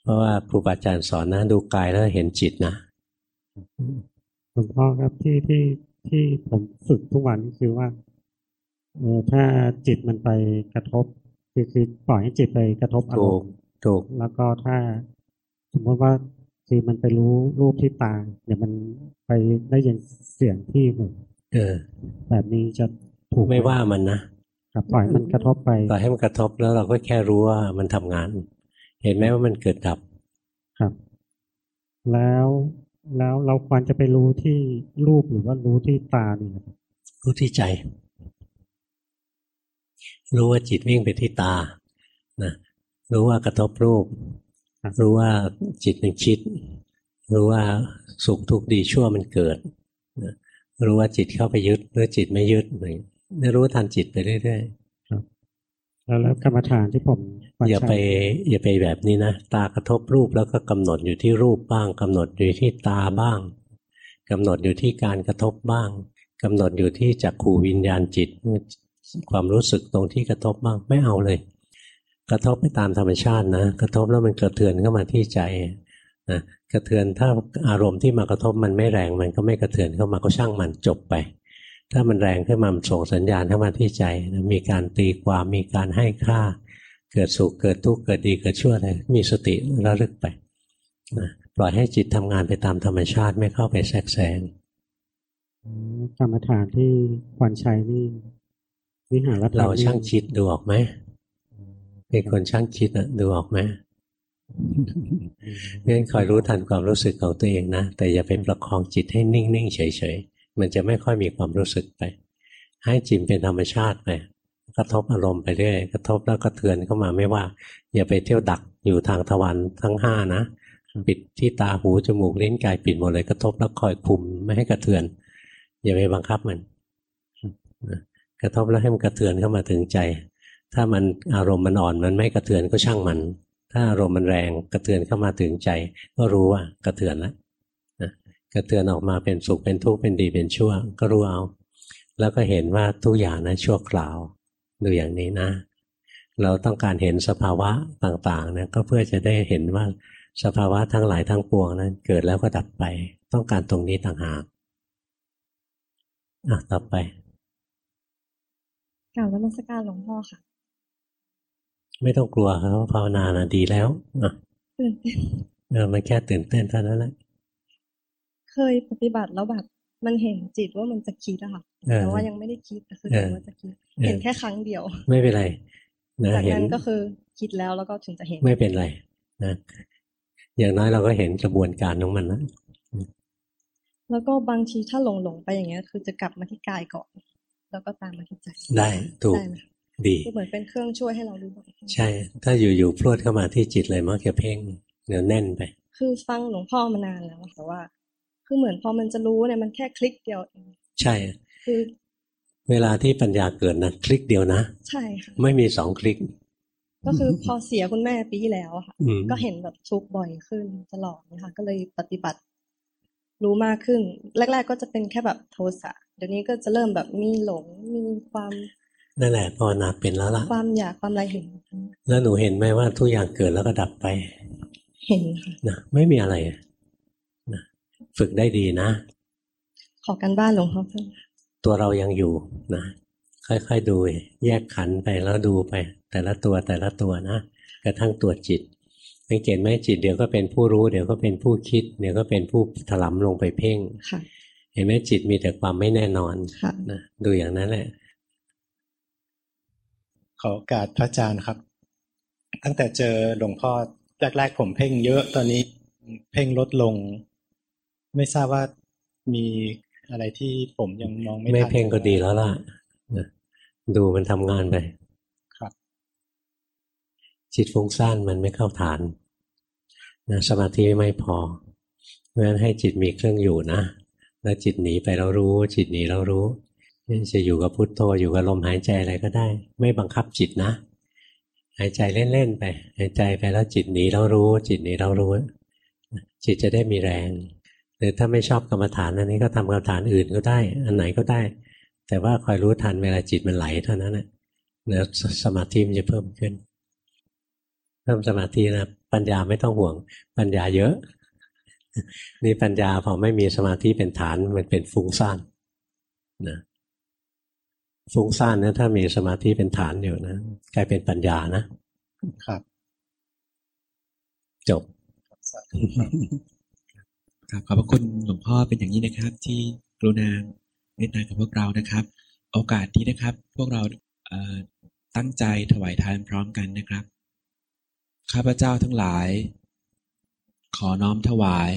เพราะว่าครูบาอาจารย์สอนนะดูกายแล้วเห็นจิตนะหลวงพ่อครับที่ที่ที่ผมฝึกทุกวันก็คือว่าเออถ้าจิตมันไปกระทบ คือคือปล่อยให้จิตไปกระทบอาถูรกมณ์ถูกแล้วก็ถ้า สมมติว่าคือมันไปรู้รูปที่ตาเดี๋ยวมันไปได้ยินเสียงที่หู เออ แบบนี้จะถูกหไม่ว่ามันนะครับปล่อยมันกระทบไปปล่อยให้มันกระทบแล้วเราก็แค่รู้ว่ามันทำงาน เห็นไหมว่ามันเกิดดับครับ แล้วแล้วเราควรจะไปรู้ที่รูปหรือว่ารู้ที่ตานี่นะครับรู้ที่ใจ รู้ว่าจิตวิ่งไปที่ตานะรู้ว่ากระทบรูป รู้ว่าจิตมันคิด รู้ว่าสุขทุกข์ดีชั่วมันเกิดนะ รู้ว่าจิตเข้าไปยึดหรือจิตไม่ยึดอะไรอย่างเงี้ยได้รู้ทันจิตไปเรื่อยแล้วแล้วแล้วกรรมฐานที่ผมควรอย่าใช้ไปอย่าไปแบบนี้นะตากระทบรูปแล้วก็กำหนดอยู่ที่รูปบ้างกำหนดอยู่ที่ตาบ้างกำหนดอยู่ที่การกระทบบ้างกำหนดอยู่ที่จักขูวิญญาณจิต ความรู้สึกตรงที่กระทบบ้างไม่เอาเลย กระทบไปตามธรรมชาตินะ กระทบแล้วมันกระเทือนเข้ามาที่ใจ นะกระเทือนถ้าอารมณ์ที่มากระทบมันไม่แรงมันก็ไม่กระเทือนเข้ามาก็ช่างมันจบไป ถ้ามันแรงขึ้นมามันส่งสัญญาณเข้ามาที่ใจนะมีการตีความมีการให้ค่า เกิดสุขเกิดทุกข์เกิดดีเกิดชั่วอะไรมีสติระลึกไปนะปล่อยให้จิตทำงานไปตามธรรมชาติไม่เข้าไปแทรกแซงอืมกรรมฐานที่ควรใช้นี่วิหารธรรมเรานี่ช่างคิดดูออกไหมเป็นคนช่างคิดอะดูออกไหม งั้นคอยรู้ทันความรู้สึกของตัวเองนะ แต่อย่าไปประคองจิตให้นิ่งๆเฉยๆ มันจะไม่ค่อยมีความรู้สึกไป ให้จิตเป็นธรรมชาติไปกระทบอารมณ์ไปเรื่อยกระทบแล้วก็เทือนเข้ามาไม่ว่า อย่าไปเที่ยวดักอยู่ทางทวารทั้งห้านะปิดที่ตาหูจมูกลิ้นกายปิดหมดเลยกระทบแล้วคอยคุมไม่ให้กระเทือน อย่าไปบังคับมันกระทบแล้วให้มันกระเทือนเข้ามาถึงใจ ถ้ามันอารมณ์มันอ่อนมันไม่กระเทือนก็ช่างมัน ถ้าอารมณ์มันแรงกระเทือนเข้ามาถึงใจ ก็รู้ว่ากระเทือนแล้วนะกระเทือนออกมาเป็นสุขเป็นทุกข์เป็นดีเป็นชั่ว ก็รู้เอา แล้วก็เห็นว่าทุกอย่างนั้นชั่วคราวดูอย่างนี้นะ เราต้องการเห็นสภาวะต่างๆนะก็เพื่อจะได้เห็นว่าสภาวะทั้งหลายทั้งปวงนั้น เกิดแล้วก็ดับไป ต้องการตรงนี้ต่างหากอะต่อไปกล่าวนมัสการหลวงพ่อค่ะ ไม่ต้องกลัวครับภาวนานะดีแล้วอะตื่นเต้นเออมันแค่ตื่นเต้นเท่านั้นแหละ เคยปฏิบัติแล้วแบบมันเห็นจิตว่ามันจะคิดอะค่ะเออแต่ว่ายังไม่ได้คิดแต่คือเออเห็นว่าจะคิดเออเห็นแค่ครั้งเดียว ไม่เป็นไรนะจากเห็นนั้นก็คือคิดแล้วแล้วก็ถึงจะเห็น ไม่เป็นไรนะอย่างน้อยเราก็เห็นกระบวนการของมันนะแล้วก็บางทีถ้าหลงหลงๆไปอย่างเงี้ย คือจะกลับมาที่กายก่อน แล้วก็ตามมาที่ใจ ได้ถูกได้ไหมคะดีก็เหมือนเป็นเครื่องช่วยให้เรารู้บ่อยขึ้นใช่ ถ้าอยู่ๆพรวดเข้ามาที่จิตเลยมักจะเพ่งเดี๋ยวแน่นไป คือฟังหลวงพ่อมานานแล้วอะแต่ว่า คือเหมือนพอมันจะรู้เนี่ยมันแค่คลิกเดียวเองใช่ คือ เวลาที่ปัญญาเกิดนะคลิกเดียวนะใช่ค่ะไม่มีสองคลิก ก็คือพอเสียคุณแม่ปีที่แล้วอะค่ะอืมก็เห็นแบบทุกข์บ่อยขึ้นตลอดนะคะก็เลยปฏิบัติ รู้มากขึ้น แรก ๆ ก็จะเป็นแค่แบบโทสะเดี๋ยวนี้ก็จะเริ่มแบบมีหลงมีความ นั่นแหละภาวนาเป็นแล้วล่ะ ความอยากความอะไรเห็น แล้วหนูเห็นไหมว่าทุกอย่างเกิดแล้วก็ดับไป เห็นค่ะนะไม่มีอะไรนะฝึกได้ดีนะ ขอกันบ้านหลวงพ่อเพิ่มตัวเรายังอยู่นะค่อยๆดู แยกขันธ์ไปแล้วดูไป แต่ละตัวแต่ละตัวนะกระทั่งตัวจิตสังเกตไหมจิตเดี๋ยวก็เป็นผู้รู้เดี๋ยวก็เป็นผู้คิด เดี๋ยวก็เป็นผู้ถลำลงไปเพ่งค่ะเห็นไหมจิตมีแต่ความไม่แน่นอนค่ะนะดูอย่างนั้นแหละ ขอโอกาสพระอาจารย์ครับ ตั้งแต่เจอหลวงพ่อแรกๆผมเพ่งเยอะตอนนี้เพ่งลดลง ไม่ทราบว่ามีอะไรที่ผมยังมองไม่ไม่ทันเพ่งก็ดีแล้วล่ะนะดูมันทำงานไปครับ จิตฟุ้งซ่านมันไม่เข้าฐานนะสมาธิไม่พอเพราะฉะนั้นให้จิตมีเครื่องอยู่นะ แล้วจิตหนีไปเรารู้ จิตหนีเรารู้ จะอยู่กับพุทโธอยู่กับลมหายใจอะไรก็ได้ ไม่บังคับจิตนะ หายใจเล่นๆไป หายใจไปแล้วจิตหนีเรารู้ จิตหนีเรารู้ จิตจะได้มีแรง หรือถ้าไม่ชอบกรรมฐานอันนี้ก็ทำกรรมฐานอื่นก็ได้ อันไหนก็ได้ แต่ว่าคอยรู้ทันเวลาจิตมันไหลเท่านั้นแหละแล้วสมาธิมันจะเพิ่มขึ้น เพิ่มสมาธินะปัญญาไม่ต้องห่วง ปัญญาเยอะ นี่ปัญญาพอไม่มีสมาธิเป็นฐานมันเป็นฟุ้งซ่านนะ ฟุ้งซ่านนะถ้ามีสมาธิเป็นฐานอยู่นะกลายเป็นปัญญานะครับ จบครับขอบพระคุณหลวงพ่อเป็นอย่างนี้นะครับ ที่กรุณาเมตตากับพวกเรานะครับ โอกาสที่นะครับ พวกเราเอ่อตั้งใจถวายทานพร้อมกันนะครับ ข้าพเจ้าทั้งหลาย ขอน้อมถวาย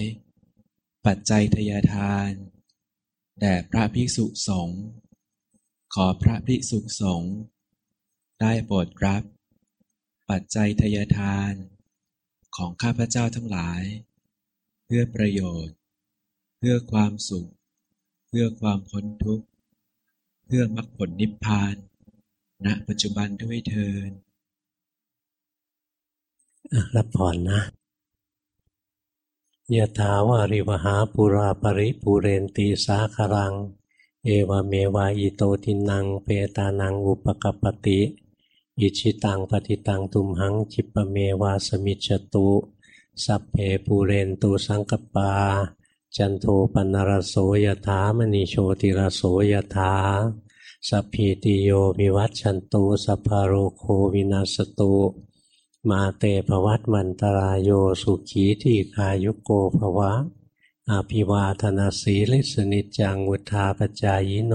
ปัจจัยทยทานแด่พระภิกษุสงฆ์ ขอพระภิกษุสงฆ์ได้โปรดรับ ปัจจัยทยทานของข้าพเจ้าทั้งหลาย เพื่อประโยชน์ เพื่อความสุข เพื่อความพ้นทุกข์ เพื่อมรรคผลนิพพาน ณปัจจุบันด้วยเทินอะรับผ่อนนะยะถาวาริวหาปุราปริปุเรนตีสาคารัง เอวเมวะอิโตทินังเปตานังอุปกปปติ อิชิตังปฏิตังตุมหังจิปะเมวาสมิจตุ สัพเพปูเรนตุสังกปา จันโทปนรโสยถามณีโชติรโสยถาสัพพีติโยวิวัตชันตุสัพพโรโควินาสตุมาเตภวัตมันตรายโยสุขีที่คายุโกภวะ อาภิวาธนาสีลิสนิจจังวุธาปจายโน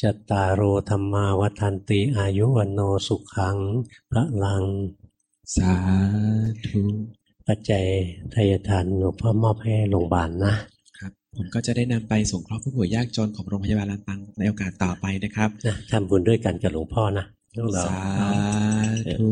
จัตตารโอธรรมาวัฏันติอายุวันโนสุขังพระลัง สาธุปัจจัยทายทานหลวงพ่อมอบให้โรงพยาบาลนะ ครับ ผมก็จะได้นำไปสงเคราะห์ผู้ป่วยยากจนของโรงพยาบาลลำปังในโอกาสต่อไปนะครับนะทำบุญด้วยกันกับหลวงพ่อนะลูกเราสาธุ